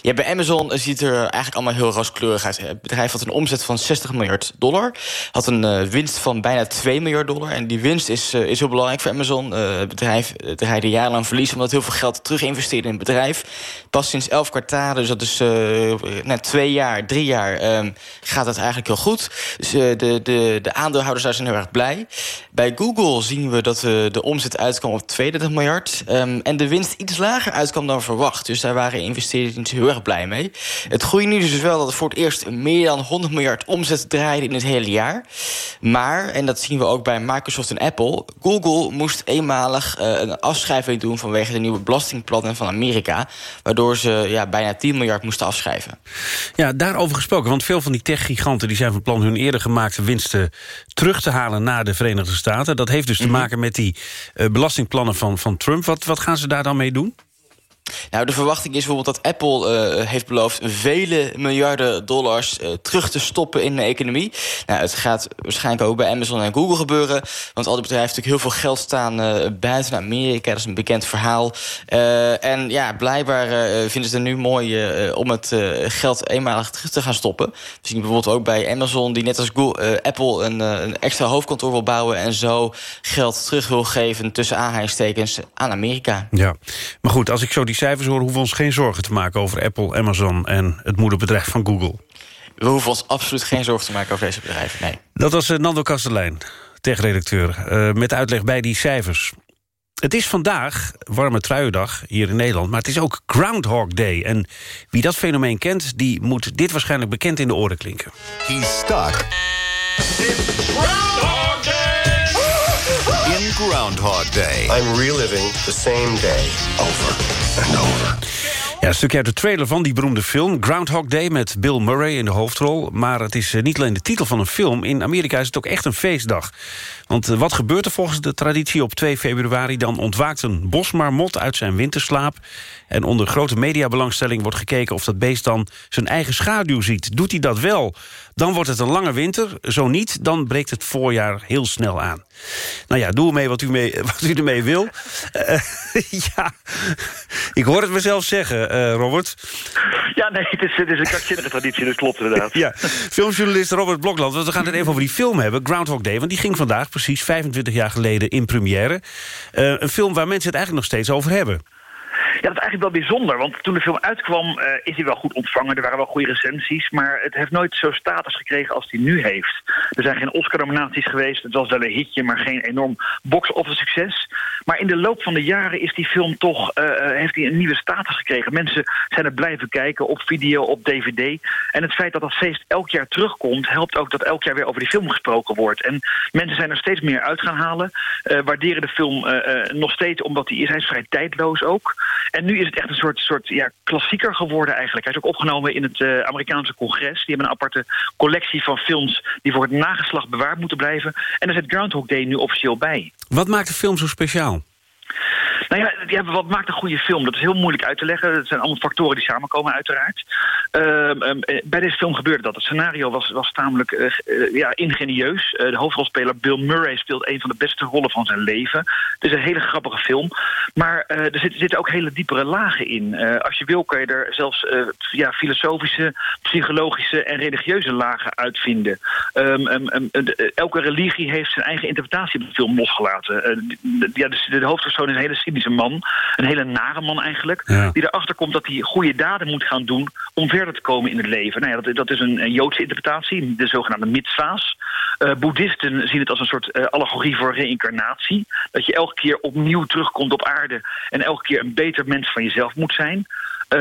Ja, bij Amazon ziet er eigenlijk allemaal heel rooskleurig uit. Het bedrijf had een omzet van 60 miljard dollar. Had een eh, winst van bijna 2 miljard dollar. En die winst is, eh, is heel belangrijk voor Amazon. Eh, het bedrijf draaide jarenlang verlies... omdat heel veel geld terug investeerde in het bedrijf. Pas sinds 11 kwartalen, dus dat is net twee jaar, drie jaar... ehm, gaat het eigenlijk heel goed. Dus de, de, de aandeelhouders daar zijn heel erg blij. Bij Google zien we dat de omzet uitkwam op 32 miljard... ehm, en de winst iets lager uitkwam dan verwacht. Dus daar waren investeerders heel erg blij mee. Het goede nieuws is dus wel dat het voor het eerst meer dan 100 miljard omzet draaide in het hele jaar. Maar, en dat zien we ook bij Microsoft en Apple, Google moest eenmalig eh, een afschrijving doen vanwege de nieuwe belastingplannen van Amerika. Waardoor ze ja, bijna 10 miljard moesten afschrijven. Ja, daarover gesproken, want veel van die techgiganten... die zijn van plan hun eerder gemaakte winsten terug te halen naar de Verenigde Staten. Dat heeft dus te maken met die eh, belastingplannen van, van Trump. Wat, wat gaan ze daar dan mee doen? Nou, de verwachting is bijvoorbeeld dat Apple eh, heeft beloofd... vele miljarden dollars eh, terug te stoppen in de economie. Nou, het gaat waarschijnlijk ook bij Amazon en Google gebeuren. Want al die bedrijven natuurlijk heel veel geld staan eh, buiten Amerika. Dat is een bekend verhaal. En ja, blijkbaar vinden ze het nu mooi om het geld eenmalig terug te gaan stoppen. We zien bijvoorbeeld ook bij Amazon... die net als Google, Apple een, een extra hoofdkantoor wil bouwen... en zo geld terug wil geven tussen aanhalingstekens aan Amerika. Ja, maar goed, als ik zo die cijfers hoor... hoeven we ons geen zorgen te maken over Apple, Amazon... en het moederbedrijf van Google. We hoeven ons absoluut geen zorgen te maken over deze bedrijven, nee. Dat was eh, Nando Kastelein, techredacteur, eh, met uitleg bij die cijfers. Het is vandaag warme truiendag hier in Nederland... maar het is ook Groundhog Day. En wie dat fenomeen kent, die moet dit waarschijnlijk bekend in de oren klinken. He's stuck in Groundhog Day. I'm reliving the same day over een stukje uit de trailer van die beroemde film... Groundhog Day met Bill Murray in de hoofdrol. Maar het is eh, niet alleen de titel van een film. In Amerika is het ook echt een feestdag. Want eh, wat gebeurt er volgens de traditie op 2 februari? Dan ontwaakt een bosmarmot uit zijn winterslaap. En onder grote mediabelangstelling wordt gekeken... of dat beest dan zijn eigen schaduw ziet. Doet hij dat wel, dan wordt het een lange winter. Zo niet, dan breekt het voorjaar heel snel aan. Nou ja, doe ermee wat u, mee, wat u ermee wil. Eh, ja, ik hoor het mezelf zeggen, eh, Robert. Ja, nee, het is, het is een krankzinnige traditie, dat klopt inderdaad. Ja, filmjournalist Robert Blokland. Want we gaan het even over die film hebben, Groundhog Day. Want die ging vandaag precies 25 jaar geleden in première. Eh, een film waar mensen het eigenlijk nog steeds over hebben. Ja, dat is eigenlijk wel bijzonder, want toen de film uitkwam eh, is hij wel goed ontvangen. Er waren wel goede recensies, maar het heeft nooit zo status gekregen als hij nu heeft. Er zijn geen Oscar-nominaties geweest, het was wel een hitje, maar geen enorm box-office succes. Maar in de loop van de jaren is die film toch, eh, eh, heeft hij een nieuwe status gekregen. Mensen zijn er blijven kijken op video, op dvd. En het feit dat dat feest elk jaar terugkomt, helpt ook dat elk jaar weer over die film gesproken wordt. En mensen zijn er steeds meer uit gaan halen, waarderen de film nog steeds omdat hij is. Hij is vrij tijdloos ook. En nu is het echt een soort, soort ja, klassieker geworden eigenlijk. Hij is ook opgenomen in het eh, Amerikaanse congres. Die hebben een aparte collectie van films die voor het nageslacht bewaard moeten blijven. En daar zit Groundhog Day nu officieel bij. Wat maakt de film zo speciaal? Nou ja, wat maakt een goede film? Dat is heel moeilijk uit te leggen. Het zijn allemaal factoren die samenkomen uiteraard. Ehm, ehm, eh, bij deze film gebeurde dat. Het scenario was, was tamelijk eh, eh, ja, ingenieus. De hoofdrolspeler Bill Murray speelt een van de beste rollen van zijn leven. Het is een hele grappige film. Maar er zitten, ook hele diepere lagen in. Als je wil kan je er zelfs ja, filosofische, psychologische en religieuze lagen uitvinden. De- elke religie heeft zijn eigen interpretatie op de film losgelaten. Ja, de, de is een hele cynische man. Een hele nare man eigenlijk. Die erachter komt dat hij goede daden moet gaan doen om verder te komen in het leven. Nou ja, dat, dat is een, een Joodse interpretatie, de zogenaamde mitzva's. Eh, Boeddhisten zien het als een soort eh, allegorie voor reïncarnatie. Dat je elke keer opnieuw terugkomt op aarde en elke keer een beter mens van jezelf moet zijn. Eh,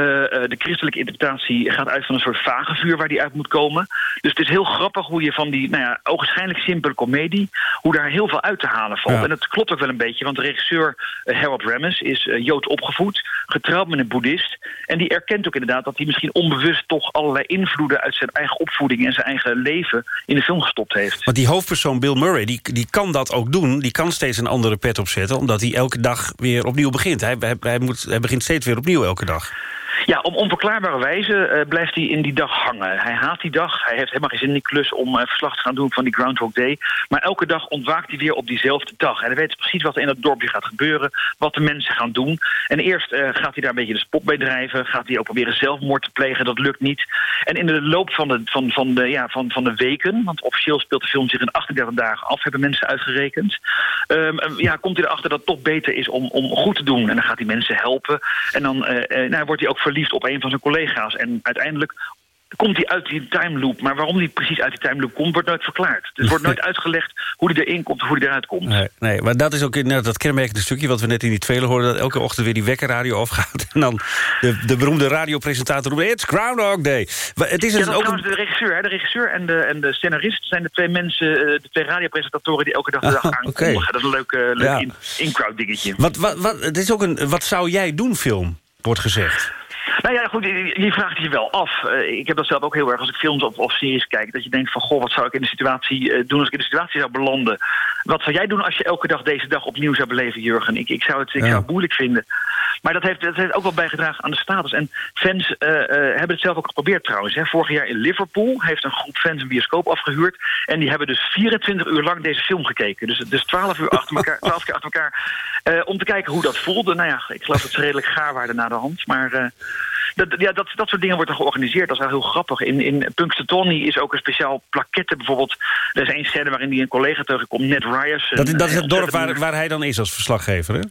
de christelijke interpretatie gaat uit van een soort vagevuur waar die uit moet komen. Dus het is heel grappig hoe je van die, nou ja, ogenschijnlijk simpele komedie... hoe daar heel veel uit te halen valt. Ja. En dat klopt ook wel een beetje, want de regisseur Harold Ramis... is eh, Jood opgevoed, getrouwd met een boeddhist... en die erkent ook inderdaad dat hij misschien onbewust... toch allerlei invloeden uit zijn eigen opvoeding... en zijn eigen leven in de film gestopt heeft. Want die hoofdpersoon Bill Murray, die, die kan dat ook doen. Die kan steeds een andere pet opzetten... omdat hij elke dag weer opnieuw begint. Hij, moet, hij begint steeds weer opnieuw elke dag. Ja, op onverklaarbare wijze eh, blijft hij in die dag hangen. Hij haat die dag. Hij heeft helemaal geen zin in die klus om eh, verslag te gaan doen van die Groundhog Day. Maar elke dag ontwaakt hij weer op diezelfde dag. En hij weet precies wat er in dat dorpje gaat gebeuren. Wat de mensen gaan doen. En eerst eh, gaat hij daar een beetje de spot bij drijven. Gaat hij ook proberen zelfmoord te plegen. Dat lukt niet. En in de loop van de, van, van de, ja, van, van de weken... want officieel speelt de film zich in 38 dagen af... hebben mensen uitgerekend. Ehm, eh, ja, komt hij erachter dat het toch beter is om, om goed te doen. En dan gaat hij mensen helpen. En dan nou, wordt hij ook verliefd op een van zijn collega's. En uiteindelijk komt hij uit die time loop. Maar waarom hij precies uit die time loop komt, wordt nooit verklaard. Dus er wordt nooit uitgelegd hoe hij erin komt of hoe hij eruit komt. Nee, nee, maar dat is ook inderdaad dat kenmerkende stukje... wat we net in die trailer hoorden... dat elke ochtend weer die wekkerradio afgaat... en dan de, de beroemde radiopresentator roept... It's Groundhog Day. Maar het is Ja, dus dat ook... trouwens de regisseur. Hè? De regisseur en de, en de scenarist zijn de twee mensen, eh, de twee radiopresentatoren die elke dag de dag Ah, aankondigen. Dat is een leuk, eh, leuk Ja. in- in-crowd dingetje. Wat, wat, wat, het is ook een wat zou jij doen film, wordt gezegd. Nou ja, goed, je, vraagt je wel af. Eh, ik heb dat zelf ook heel erg als ik films of, of series kijk. Dat je denkt van, goh, wat zou ik in de situatie eh, doen als ik in de situatie zou belanden? Wat zou jij doen als je elke dag deze dag opnieuw zou beleven, Jurgen? Ik, ik zou het ik Ja. zou het moeilijk vinden. Maar dat heeft, dat heeft ook wel bijgedragen aan de status. En fans eh, hebben het zelf ook geprobeerd trouwens. Hè. Vorig jaar in Liverpool heeft een groep fans een bioscoop afgehuurd. En die hebben dus 24 uur lang deze film gekeken. Dus, dus 12 uur achter elkaar, 12 keer achter elkaar. Eh, om te kijken hoe dat voelde. Nou ja, ik geloof dat ze redelijk gaar waren na de hand. Maar eh, dat, ja, dat, dat soort dingen wordt er georganiseerd. Dat is wel heel grappig. In, in Punxsutawney is ook een speciaal plaquette bijvoorbeeld. Er is één scène waarin die een collega tegenkomt, Ned Ryers. Dat, dat is het dorp ontzettend waar, waar hij dan is als verslaggever, hè?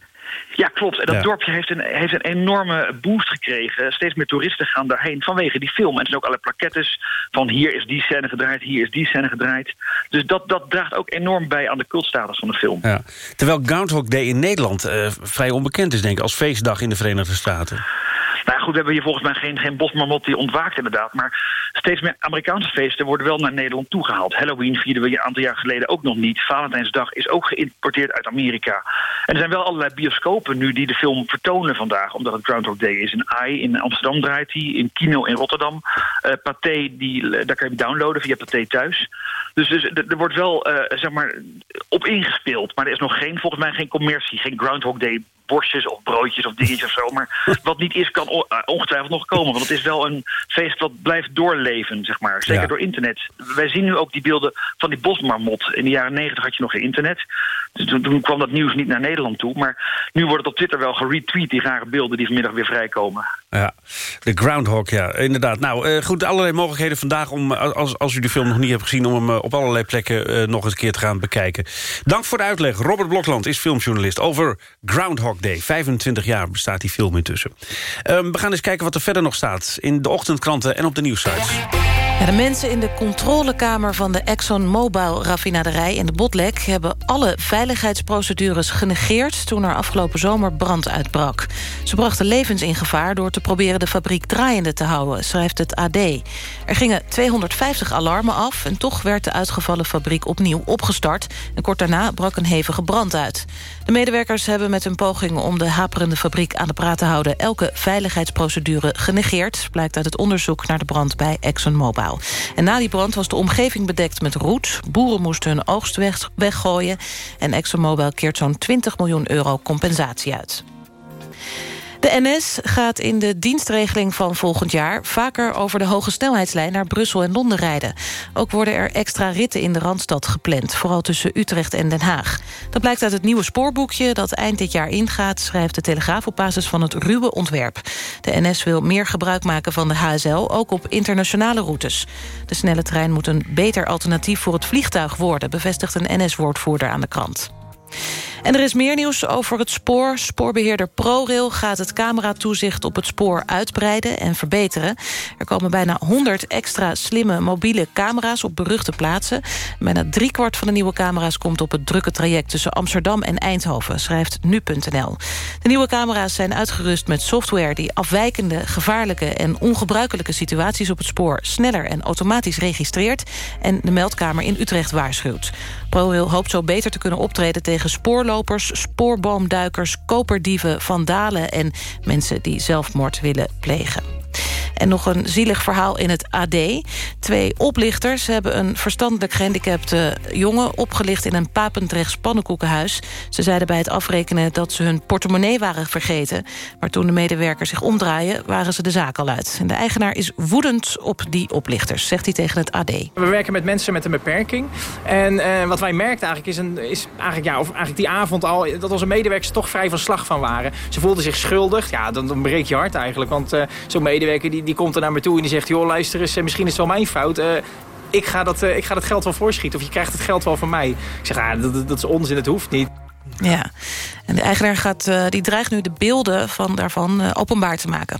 Ja, klopt. En dat Ja. dorpje heeft een, heeft een enorme boost gekregen. Steeds meer toeristen gaan daarheen vanwege die film. En er zijn ook alle plaquettes van hier is die scène gedraaid, hier is die scène gedraaid. Dus dat, dat draagt ook enorm bij aan de cultstatus van de film. Ja. Terwijl Groundhog Day in Nederland eh, vrij onbekend is, denk ik... als feestdag in de Verenigde Staten. Nou goed, we hebben hier volgens mij geen, geen bosmarmot die ontwaakt inderdaad. Maar steeds meer Amerikaanse feesten worden wel naar Nederland toegehaald. Halloween vierden we een aantal jaar geleden ook nog niet. Valentijnsdag is ook geïmporteerd uit Amerika. En er zijn wel allerlei bioscopen nu die de film vertonen vandaag. Omdat het Groundhog Day is. In AI in Amsterdam draait hij. In Kino in Rotterdam. Eh Pathé, die, daar kan je downloaden via Pathé thuis. Dus, dus er er wordt wel eh, zeg maar, op ingespeeld. Maar er is nog geen, volgens mij geen commercie. Geen Groundhog Day borstjes of broodjes of dingetjes of zo. Maar wat niet is, kan eh, ongetwijfeld nog komen. Want het is wel een feest wat blijft doorleven, zeg maar. Zeker Ja. door internet. Wij zien nu ook die beelden van die bosmarmot. In de jaren negentig had je nog geen internet. Dus toen, toen kwam dat nieuws niet naar Nederland toe. Maar nu wordt het op Twitter wel geretweet, die rare beelden die vanmiddag weer vrijkomen. Ja, de Groundhog, ja, inderdaad. Nou, eh, goed, allerlei mogelijkheden vandaag... om, eh, als, als u de film nog niet hebt gezien... om hem op allerlei plekken nog eens een keer te gaan bekijken. Dank voor de uitleg. Robert Blokland is filmjournalist over Groundhog Day. 25 jaar bestaat die film intussen. Ehm, we gaan eens kijken wat er verder nog staat... in de ochtendkranten en op de nieuwssites. Ja, de mensen in de controlekamer van de ExxonMobil-raffinaderij in de Botlek... hebben alle veiligheidsprocedures genegeerd... toen er afgelopen zomer brand uitbrak. Ze brachten levens in gevaar door te proberen de fabriek draaiende te houden... schrijft het AD. Er gingen 250 alarmen af... en toch werd de uitgevallen fabriek opnieuw opgestart... en kort daarna brak een hevige brand uit. De medewerkers hebben met hun om de haperende fabriek aan de praat te houden... elke veiligheidsprocedure genegeerd... blijkt uit het onderzoek naar de brand bij ExxonMobil. En na die brand was de omgeving bedekt met roet. Boeren moesten hun oogst weg- weggooien... en ExxonMobil keert zo'n 20 miljoen euro compensatie uit. De NS gaat in de dienstregeling van volgend jaar... vaker over de hoge snelheidslijn naar Brussel en Londen rijden. Ook worden er extra ritten in de Randstad gepland... vooral tussen Utrecht en Den Haag. Dat blijkt uit het nieuwe spoorboekje dat eind dit jaar ingaat... schrijft de Telegraaf op basis van het ruwe ontwerp. De NS wil meer gebruik maken van de HSL, ook op internationale routes. De snelle trein moet een beter alternatief voor het vliegtuig worden... bevestigt een NS-woordvoerder aan de krant. En er is meer nieuws over het spoor. Spoorbeheerder ProRail gaat het cameratoezicht op het spoor uitbreiden en verbeteren. Er komen bijna 100 extra slimme mobiele camera's op beruchte plaatsen. Bijna driekwart van de nieuwe camera's komt op het drukke traject... tussen Amsterdam en Eindhoven, schrijft nu.nl. De nieuwe camera's zijn uitgerust met software... die afwijkende, gevaarlijke en ongebruikelijke situaties op het spoor... sneller en automatisch registreert en de meldkamer in Utrecht waarschuwt. ProRail hoopt zo beter te kunnen optreden tegen spoorboomduikers, koperdieven, vandalen en mensen die zelfmoord willen plegen. En nog een zielig verhaal in het AD. Twee oplichters hebben een verstandelijk gehandicapte jongen... opgelicht in een Papendrechts pannenkoekenhuis. Ze zeiden bij het afrekenen dat ze hun portemonnee waren vergeten. Maar toen de medewerkers zich omdraaien, waren ze de zaak al uit. En de eigenaar is woedend op die oplichters, zegt hij tegen het AD. We werken met mensen met een beperking. En eh, wat wij merkten eigenlijk is, een, is eigenlijk, ja, of eigenlijk die avond al... dat onze medewerkers toch vrij van slag van waren. Ze voelden zich schuldig. Ja, dan, dan breek je hart eigenlijk. Want eh, zo'n medewerker die, die komt er naar me toe en die zegt... joh, luister eens, eh, misschien is het wel mijn fout... Eh, ik ga, dat, eh, ik ga dat geld wel voorschieten of je krijgt het geld wel van mij. Ik zeg, ah, dat, dat- is onzin, het hoeft niet. Ja, en de eigenaar gaat, eh, die dreigt nu de beelden van daarvan eh, openbaar te maken.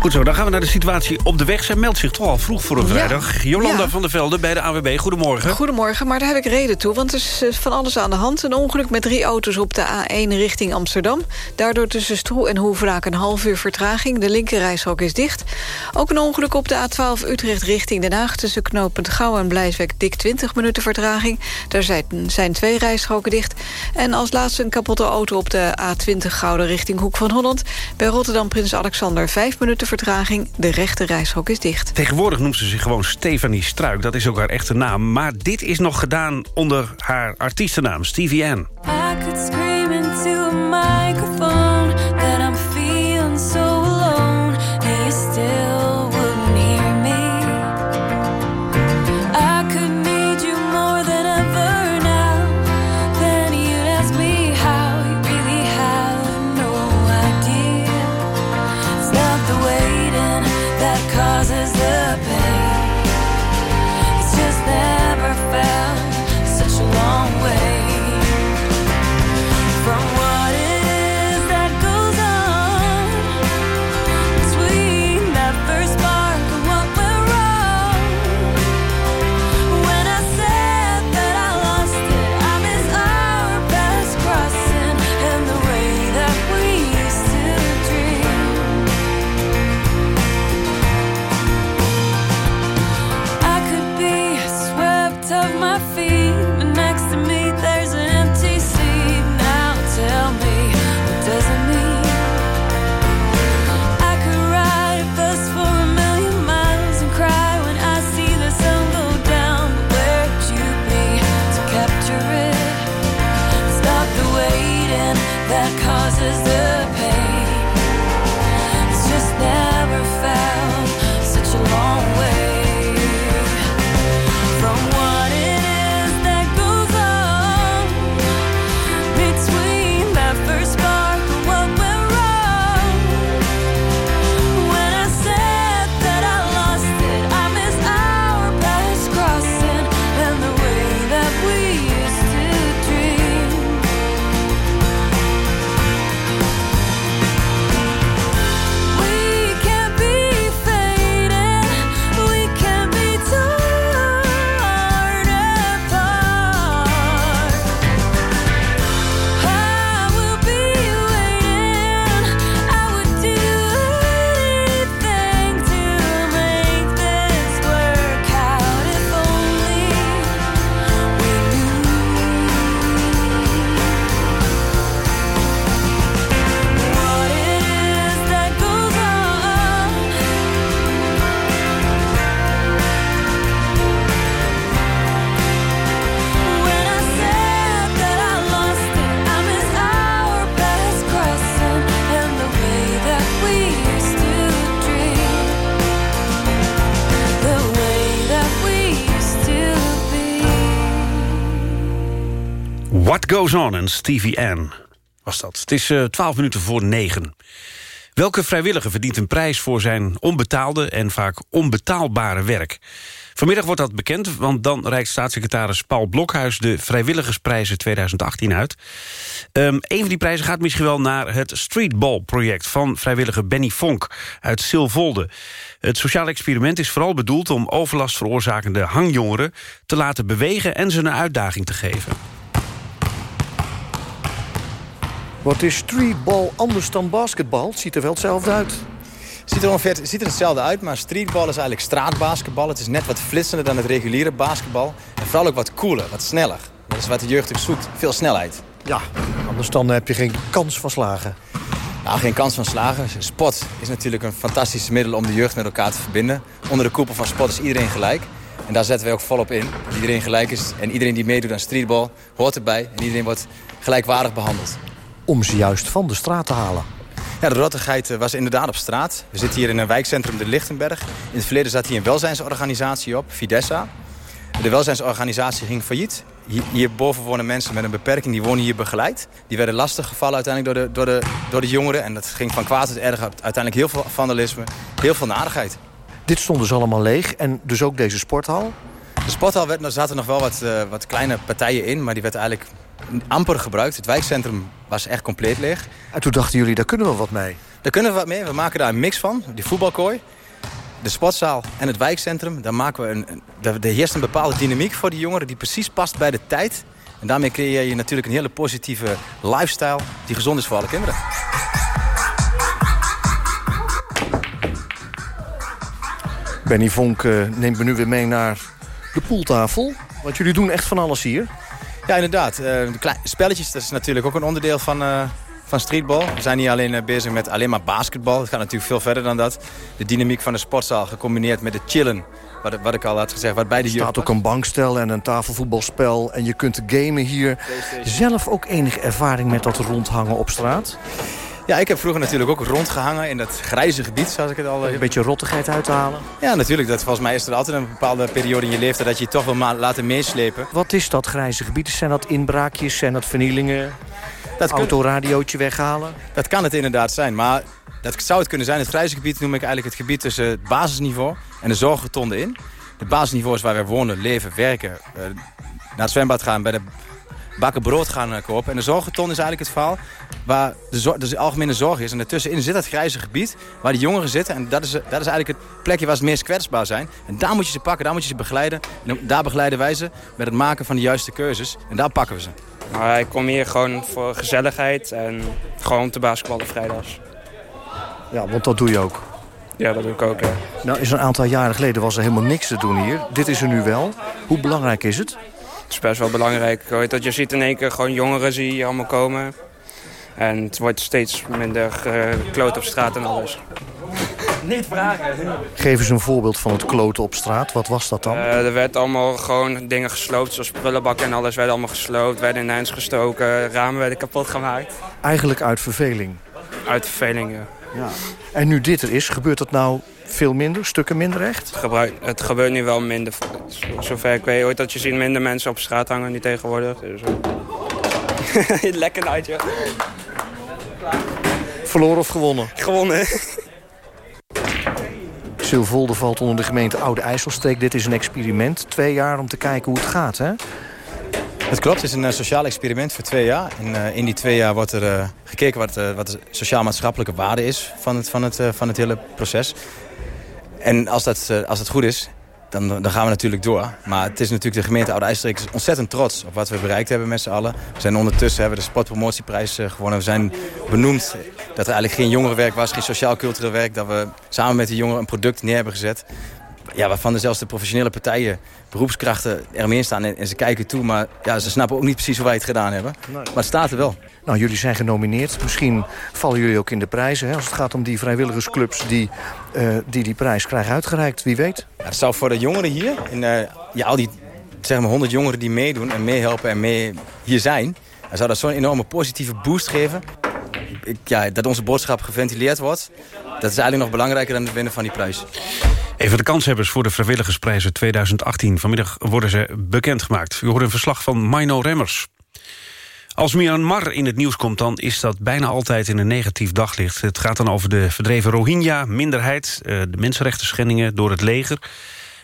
Goed zo, dan gaan we naar de situatie op de weg. Zij meldt zich toch al vroeg voor een vrijdag. Jolanda Ja. van der Velde bij de AWB, goedemorgen. Goedemorgen, maar daar heb ik reden toe. Want er is eh, van alles aan de hand. Een ongeluk met drie auto's op de A1 richting Amsterdam. Daardoor tussen Stroe en Hoeveraak een half uur vertraging. De linkerrijstrook is dicht. Ook een ongeluk op de A12 Utrecht richting Den Haag... tussen knooppunt Gouw en Blijswijk dik 20 minuten vertraging. Daar zijn, zijn twee rijstroken dicht. En als laatste een kapotte auto op de A20 Gouden richting Hoek van Holland. Bij Rotterdam Prins Alexander 5 minuten vertraging. De rechte rijstrook is dicht. Tegenwoordig noemt ze zich gewoon Stefanie Struik. Dat is ook haar echte naam. Maar dit is nog gedaan onder haar artiestennaam, Stevie Ann. I could scream into a microphone Goes On en Stevie Ann was dat. Het is eh, twaalf minuten voor negen. Welke vrijwilliger verdient een prijs voor zijn onbetaalde... en vaak onbetaalbare werk? Vanmiddag wordt dat bekend, want dan reikt staatssecretaris Paul Blokhuis... de Vrijwilligersprijzen 2018 uit. Um, een van die prijzen gaat misschien wel naar het Streetball-project... van vrijwilliger Benny Vonk uit Silvolde. Het sociaal experiment is vooral bedoeld om overlast veroorzakende hangjongeren... te laten bewegen en ze een uitdaging te geven. Wat is streetball anders dan basketbal? Het ziet er wel hetzelfde uit. Ziet er, ongeveer, ziet er hetzelfde uit, maar streetball is eigenlijk straatbasketbal. Het is net wat flitsender dan het reguliere basketbal. En vooral ook wat cooler, wat sneller. Dat is wat de jeugd zoekt, veel snelheid. Ja, anders dan heb je geen kans van slagen. Nou, geen kans van slagen. Sport is natuurlijk een fantastisch middel om de jeugd met elkaar te verbinden. Onder de koepel van sport is iedereen gelijk. En daar zetten wij ook volop in. Iedereen gelijk is en iedereen die meedoet aan streetball hoort erbij. En iedereen wordt gelijkwaardig behandeld. Om ze juist van de straat te halen. Ja, de rottigheid eh, was inderdaad op straat. We zitten hier in een wijkcentrum de Lichtenberg. In het verleden zat hier een welzijnsorganisatie op, Fidessa. De welzijnsorganisatie ging failliet. Hier, hierboven wonen mensen met een beperking, die wonen hier begeleid. Die werden lastig gevallen uiteindelijk door de, door, de, door de jongeren. En dat ging van kwaad tot erg. Uiteindelijk heel veel vandalisme, heel veel narigheid. Dit stond dus allemaal leeg en dus ook deze sporthal? De sporthal werd, er zaten nog wel wat, uh, wat kleine partijen in, maar die werd eigenlijk amper gebruikt. Het wijkcentrum was echt compleet leeg. En toen dachten jullie, daar kunnen we wat mee? Daar kunnen we wat mee. We maken daar een mix van. Die voetbalkooi, de sportzaal en het wijkcentrum. Daar maken we een, er heerst een bepaalde dynamiek voor die jongeren... die precies past bij de tijd. En daarmee creëer je natuurlijk een hele positieve lifestyle... die gezond is voor alle kinderen. Benny Vonk uh, neemt me nu weer mee naar de poeltafel. Want jullie doen echt van alles hier. Ja, inderdaad. Uh, de spelletjes, dat is natuurlijk ook een onderdeel van, uh, van streetball. We zijn niet alleen uh, bezig met alleen maar basketbal. Het gaat natuurlijk veel verder dan dat. De dynamiek van de sportzaal gecombineerd met het chillen. Wat, wat ik al had gezegd, wat bij de Er staat ook een bankstel en een tafelvoetbalspel. En je kunt gamen hier. Zelf ook enige ervaring met dat rondhangen op straat? Ja, ik heb vroeger natuurlijk ook rondgehangen in dat grijze gebied, zoals ik het al... Een beetje rottigheid uithalen? Ja, natuurlijk. Dat, volgens mij is er altijd een bepaalde periode in je leeftijd dat je je toch wil laten meeslepen. Wat is dat grijze gebied? Zijn dat inbraakjes? Zijn dat vernielingen? Dat Autoradiootje weghalen? Dat kan het inderdaad zijn, maar dat zou het kunnen zijn. Het grijze gebied noem ik eigenlijk het gebied tussen het basisniveau en de zorggetonde in. Het basisniveau is waar wij wonen, leven, werken, uh, naar het zwembad gaan, bij de bakken brood gaan kopen. En de zorggeton is eigenlijk het verhaal waar de, zorg, de algemene zorg is. En daartussenin zit dat grijze gebied waar de jongeren zitten. En dat is, dat is eigenlijk het plekje waar ze het meest kwetsbaar zijn. En daar moet je ze pakken, daar moet je ze begeleiden. En daar begeleiden wij ze met het maken van de juiste keuzes. En daar pakken we ze. Nou, ik kom hier gewoon voor gezelligheid en gewoon te basketballen vrijdags. Ja, want dat doe je ook. Ja, dat doe ik ook, ja. Nou, is een aantal jaren geleden was er helemaal niks te doen hier. Dit is er nu wel. Hoe belangrijk is het? Het is best wel belangrijk. Dat je ziet in één keer gewoon jongeren zie je allemaal komen. En het wordt steeds minder gekloot op straat en alles. Niet vragen. Geef eens een voorbeeld van het kloten op straat. Wat was dat dan? Uh, er werd allemaal gewoon dingen gesloopt. Zoals prullenbakken en alles werden allemaal gesloopt. Werden in huis gestoken. Ramen werden kapot gemaakt. Eigenlijk uit verveling? Uit verveling, ja. ja. En nu dit er is, gebeurt dat nou veel minder? Stukken minder echt? Het, gebruik, het gebeurt nu wel minder. Zover ik weet, ooit dat je ziet minder mensen op straat hangen nu tegenwoordig. Dus, Lekker uit, joh. Verloren of gewonnen? Gewonnen. Silvolde valt onder de gemeente Oude IJsselstreek. Dit is een experiment. Twee jaar om te kijken hoe het gaat, hè? Het klopt, het is een uh, sociaal experiment voor twee jaar. En uh, in die twee jaar wordt er uh, gekeken wat, wat de sociaal-maatschappelijke waarde is van het, van, het, van het hele proces. En als dat, als dat goed is, dan, dan gaan we natuurlijk door. Maar het is natuurlijk de gemeente Oude IJsselstreek ontzettend trots op wat we bereikt hebben met z'n allen. We zijn ondertussen hebben de sportpromotieprijs gewonnen. We zijn benoemd dat er eigenlijk geen jongerenwerk was, geen sociaal-cultureel werk. Dat we samen met de jongeren een product neer hebben gezet. Ja, waarvan er zelfs de professionele partijen, beroepskrachten ermee staan en, en, ze kijken toe. Maar ja, ze snappen ook niet precies hoe wij het gedaan hebben. Nee. Maar het staat er wel. Nou, jullie zijn genomineerd. Misschien vallen jullie ook in de prijzen. Hè, als het gaat om die vrijwilligersclubs die, uh, die die prijs krijgen uitgereikt. Wie weet? Ja, dat zou voor de jongeren hier, en, uh, ja, al die zeg maar 100 jongeren die meedoen en meehelpen en mee hier zijn... dan zou dat zo'n enorme positieve boost geven. Ik, ja, dat onze boodschap geventileerd wordt. Dat is eigenlijk nog belangrijker dan het winnen van die prijs. Even de kanshebbers voor de vrijwilligersprijzen 2018. Vanmiddag worden ze bekendgemaakt. U hoort een verslag van Mino Remmers. Als Myanmar in het nieuws komt, dan is dat bijna altijd in een negatief daglicht. Het gaat dan over de verdreven Rohingya-minderheid... de mensenrechten schendingen door het leger...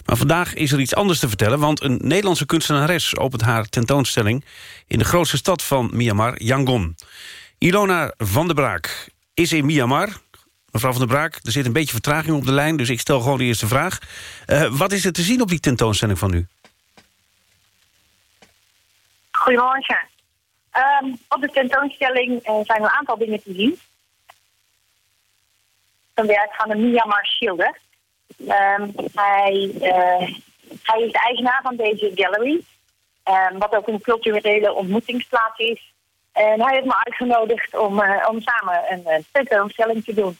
Maar vandaag is er iets anders te vertellen... want een Nederlandse kunstenares opent haar tentoonstelling... in de grootste stad van Myanmar, Yangon. Ilona van der Braak is in Myanmar. Mevrouw van der Braak, er zit een beetje vertraging op de lijn... dus ik stel gewoon de eerste vraag. Uh, wat is er te zien op die tentoonstelling van u? Goedemorgen. Um, op de tentoonstelling zijn er een aantal dingen te zien. Een werk van een Myanmar schilder. Um, hij, uh, hij is de eigenaar van deze gallery. Um, wat ook een culturele ontmoetingsplaats is. En hij heeft me uitgenodigd om, om samen een, een tentoonstelling te doen.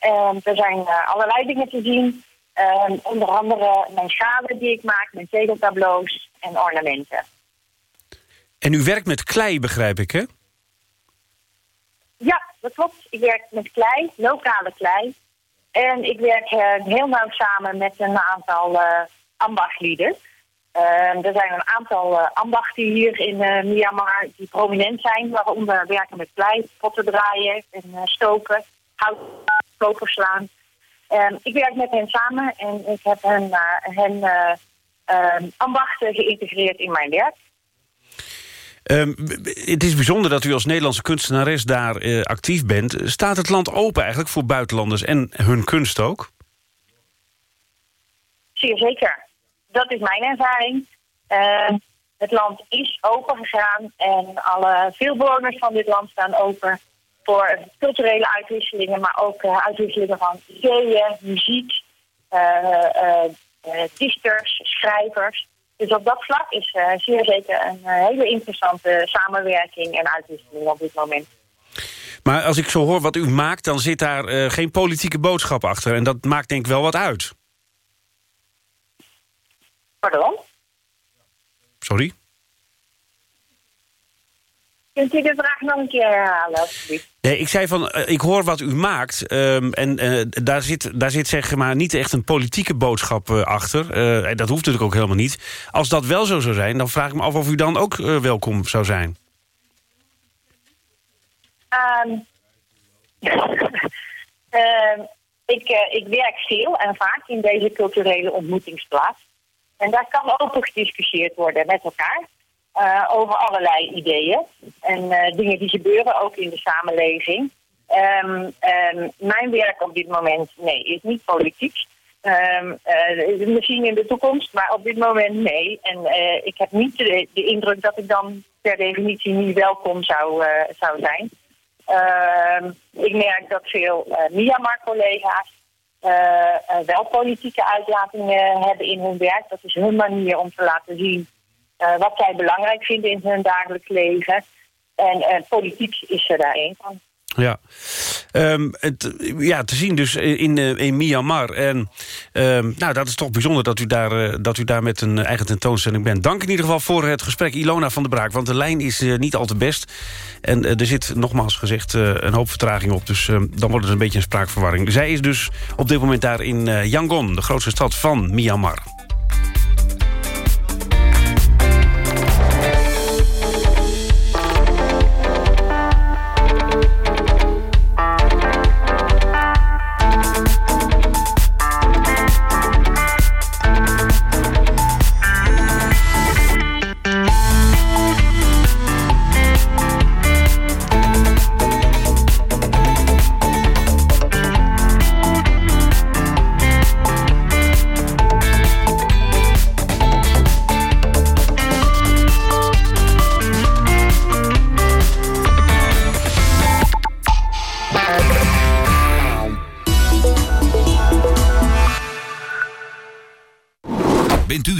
En er zijn uh, allerlei dingen te zien. Um, onder andere mijn schalen die ik maak, mijn tegeltableaus en ornamenten. En u werkt met klei, begrijp ik, hè? Ja, dat klopt. Ik werk met klei, lokale klei. En ik werk uh, heel nauw samen met een aantal uh, ambachtslieden. Uh, er zijn een aantal ambachten hier in Myanmar die prominent zijn, waaronder werken met klei, potten draaien en stoken, hout, kopers slaan. ik werk met hen samen en ik heb hen, hen ambachten geïntegreerd in mijn werk. Um, het is bijzonder dat u als Nederlandse kunstenares daar uh, actief bent. Staat het land open eigenlijk voor buitenlanders en hun kunst ook? Zeer zeker. Dat is mijn ervaring. Uh, het land is open gegaan en alle veel bewoners van dit land staan open voor culturele uitwisselingen, maar ook uh, uitwisselingen van ideeën, muziek, dichters, schrijvers. Dus op dat vlak is zeer zeker een hele interessante samenwerking en uitwisseling op dit moment. Maar als ik zo hoor wat u maakt, dan zit daar uh, geen politieke boodschap achter. En dat maakt denk ik wel wat uit. Pardon? Sorry? Kunt u de vraag nog een keer herhalen, alsjeblieft? Nee, ik zei van, uh, ik hoor wat u maakt. Um, en uh, daar, zit, daar zit zeg maar niet echt een politieke boodschap uh, achter. dat hoeft natuurlijk ook helemaal niet. Als dat wel zo zou zijn, dan vraag ik me af of u dan ook welkom zou zijn. Um, uh, ik, ik werk veel en vaak in deze culturele ontmoetingsplaats. En daar kan open gediscussieerd worden met elkaar. Uh, over allerlei ideeën en uh, dingen die gebeuren ook in de samenleving. Um, um, mijn werk op dit moment, nee, is niet politiek. Um, uh, misschien in de toekomst, maar op dit moment nee. En ik heb niet de, de, indruk dat ik dan per definitie niet welkom zou, zou zijn. ik merk dat veel Myanmar-collega's wel politieke uitlatingen hebben in hun werk. Dat is hun manier om te laten zien uh, wat zij belangrijk vinden in hun dagelijks leven. En uh, politiek is er daar een van. Ja. Um, het, ja, te zien dus in, in Myanmar. En um, nou, dat is toch bijzonder dat u, daar, dat u daar met een eigen tentoonstelling bent. Dank in ieder geval voor het gesprek, Ilona van der Braak. Want de lijn is niet al te best. En er zit, nogmaals gezegd, een hoop vertraging op. Dus dan wordt het een beetje een spraakverwarring. Zij is dus op dit moment daar in Yangon, de grootste stad van Myanmar.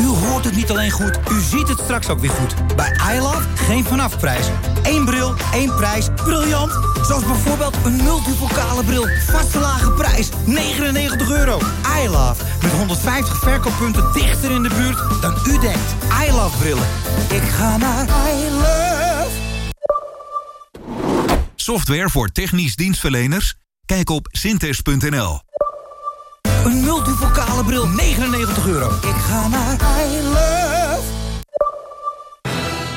U hoort het niet alleen goed, u ziet het straks ook weer goed. Bij iLove geen vanafprijs. Eén bril, één prijs. Briljant! Zoals bijvoorbeeld een multipokale bril. Vaste lage prijs, 99 euro. iLove, met 150 verkooppunten dichter in de buurt dan u denkt. iLove brillen. Ik ga naar iLove. Software voor technisch dienstverleners? Kijk op synthes.nl. Een multivocale bril, 99 euro. Ik ga naar I Love.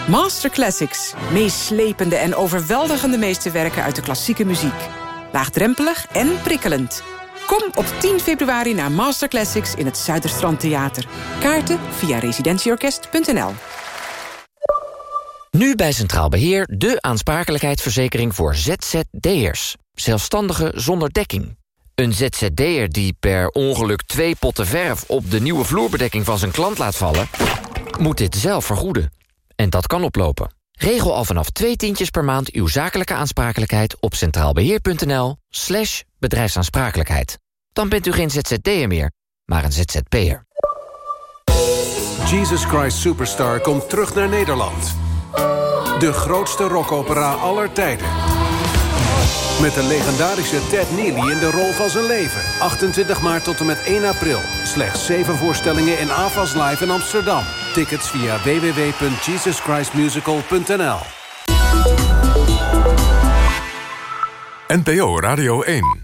Master Classics. Meeslepende en overweldigende meesterwerken uit de klassieke muziek. Laagdrempelig en prikkelend. Kom op 10 februari naar Master Classics in het Zuiderstrand Theater. Kaarten via residentieorkest.nl Nu bij Centraal Beheer de aansprakelijkheidsverzekering voor ZZD'ers. Zelfstandigen zonder dekking. Een ZZD'er die per ongeluk twee potten verf... op de nieuwe vloerbedekking van zijn klant laat vallen... moet dit zelf vergoeden. En dat kan oplopen. Regel al vanaf twee tientjes per maand uw zakelijke aansprakelijkheid... op centraalbeheer.nl slash bedrijfsaansprakelijkheid. Dan bent u geen ZZD'er meer, maar een ZZP'er. Jesus Christ Superstar komt terug naar Nederland. De grootste rockopera aller tijden. Met de legendarische Ted Neely in de rol van zijn leven. 28 maart tot en met 1 april. Slechts 7 voorstellingen in AFAS Live in Amsterdam. Tickets via www.jesuschristmusical.nl NPO Radio 1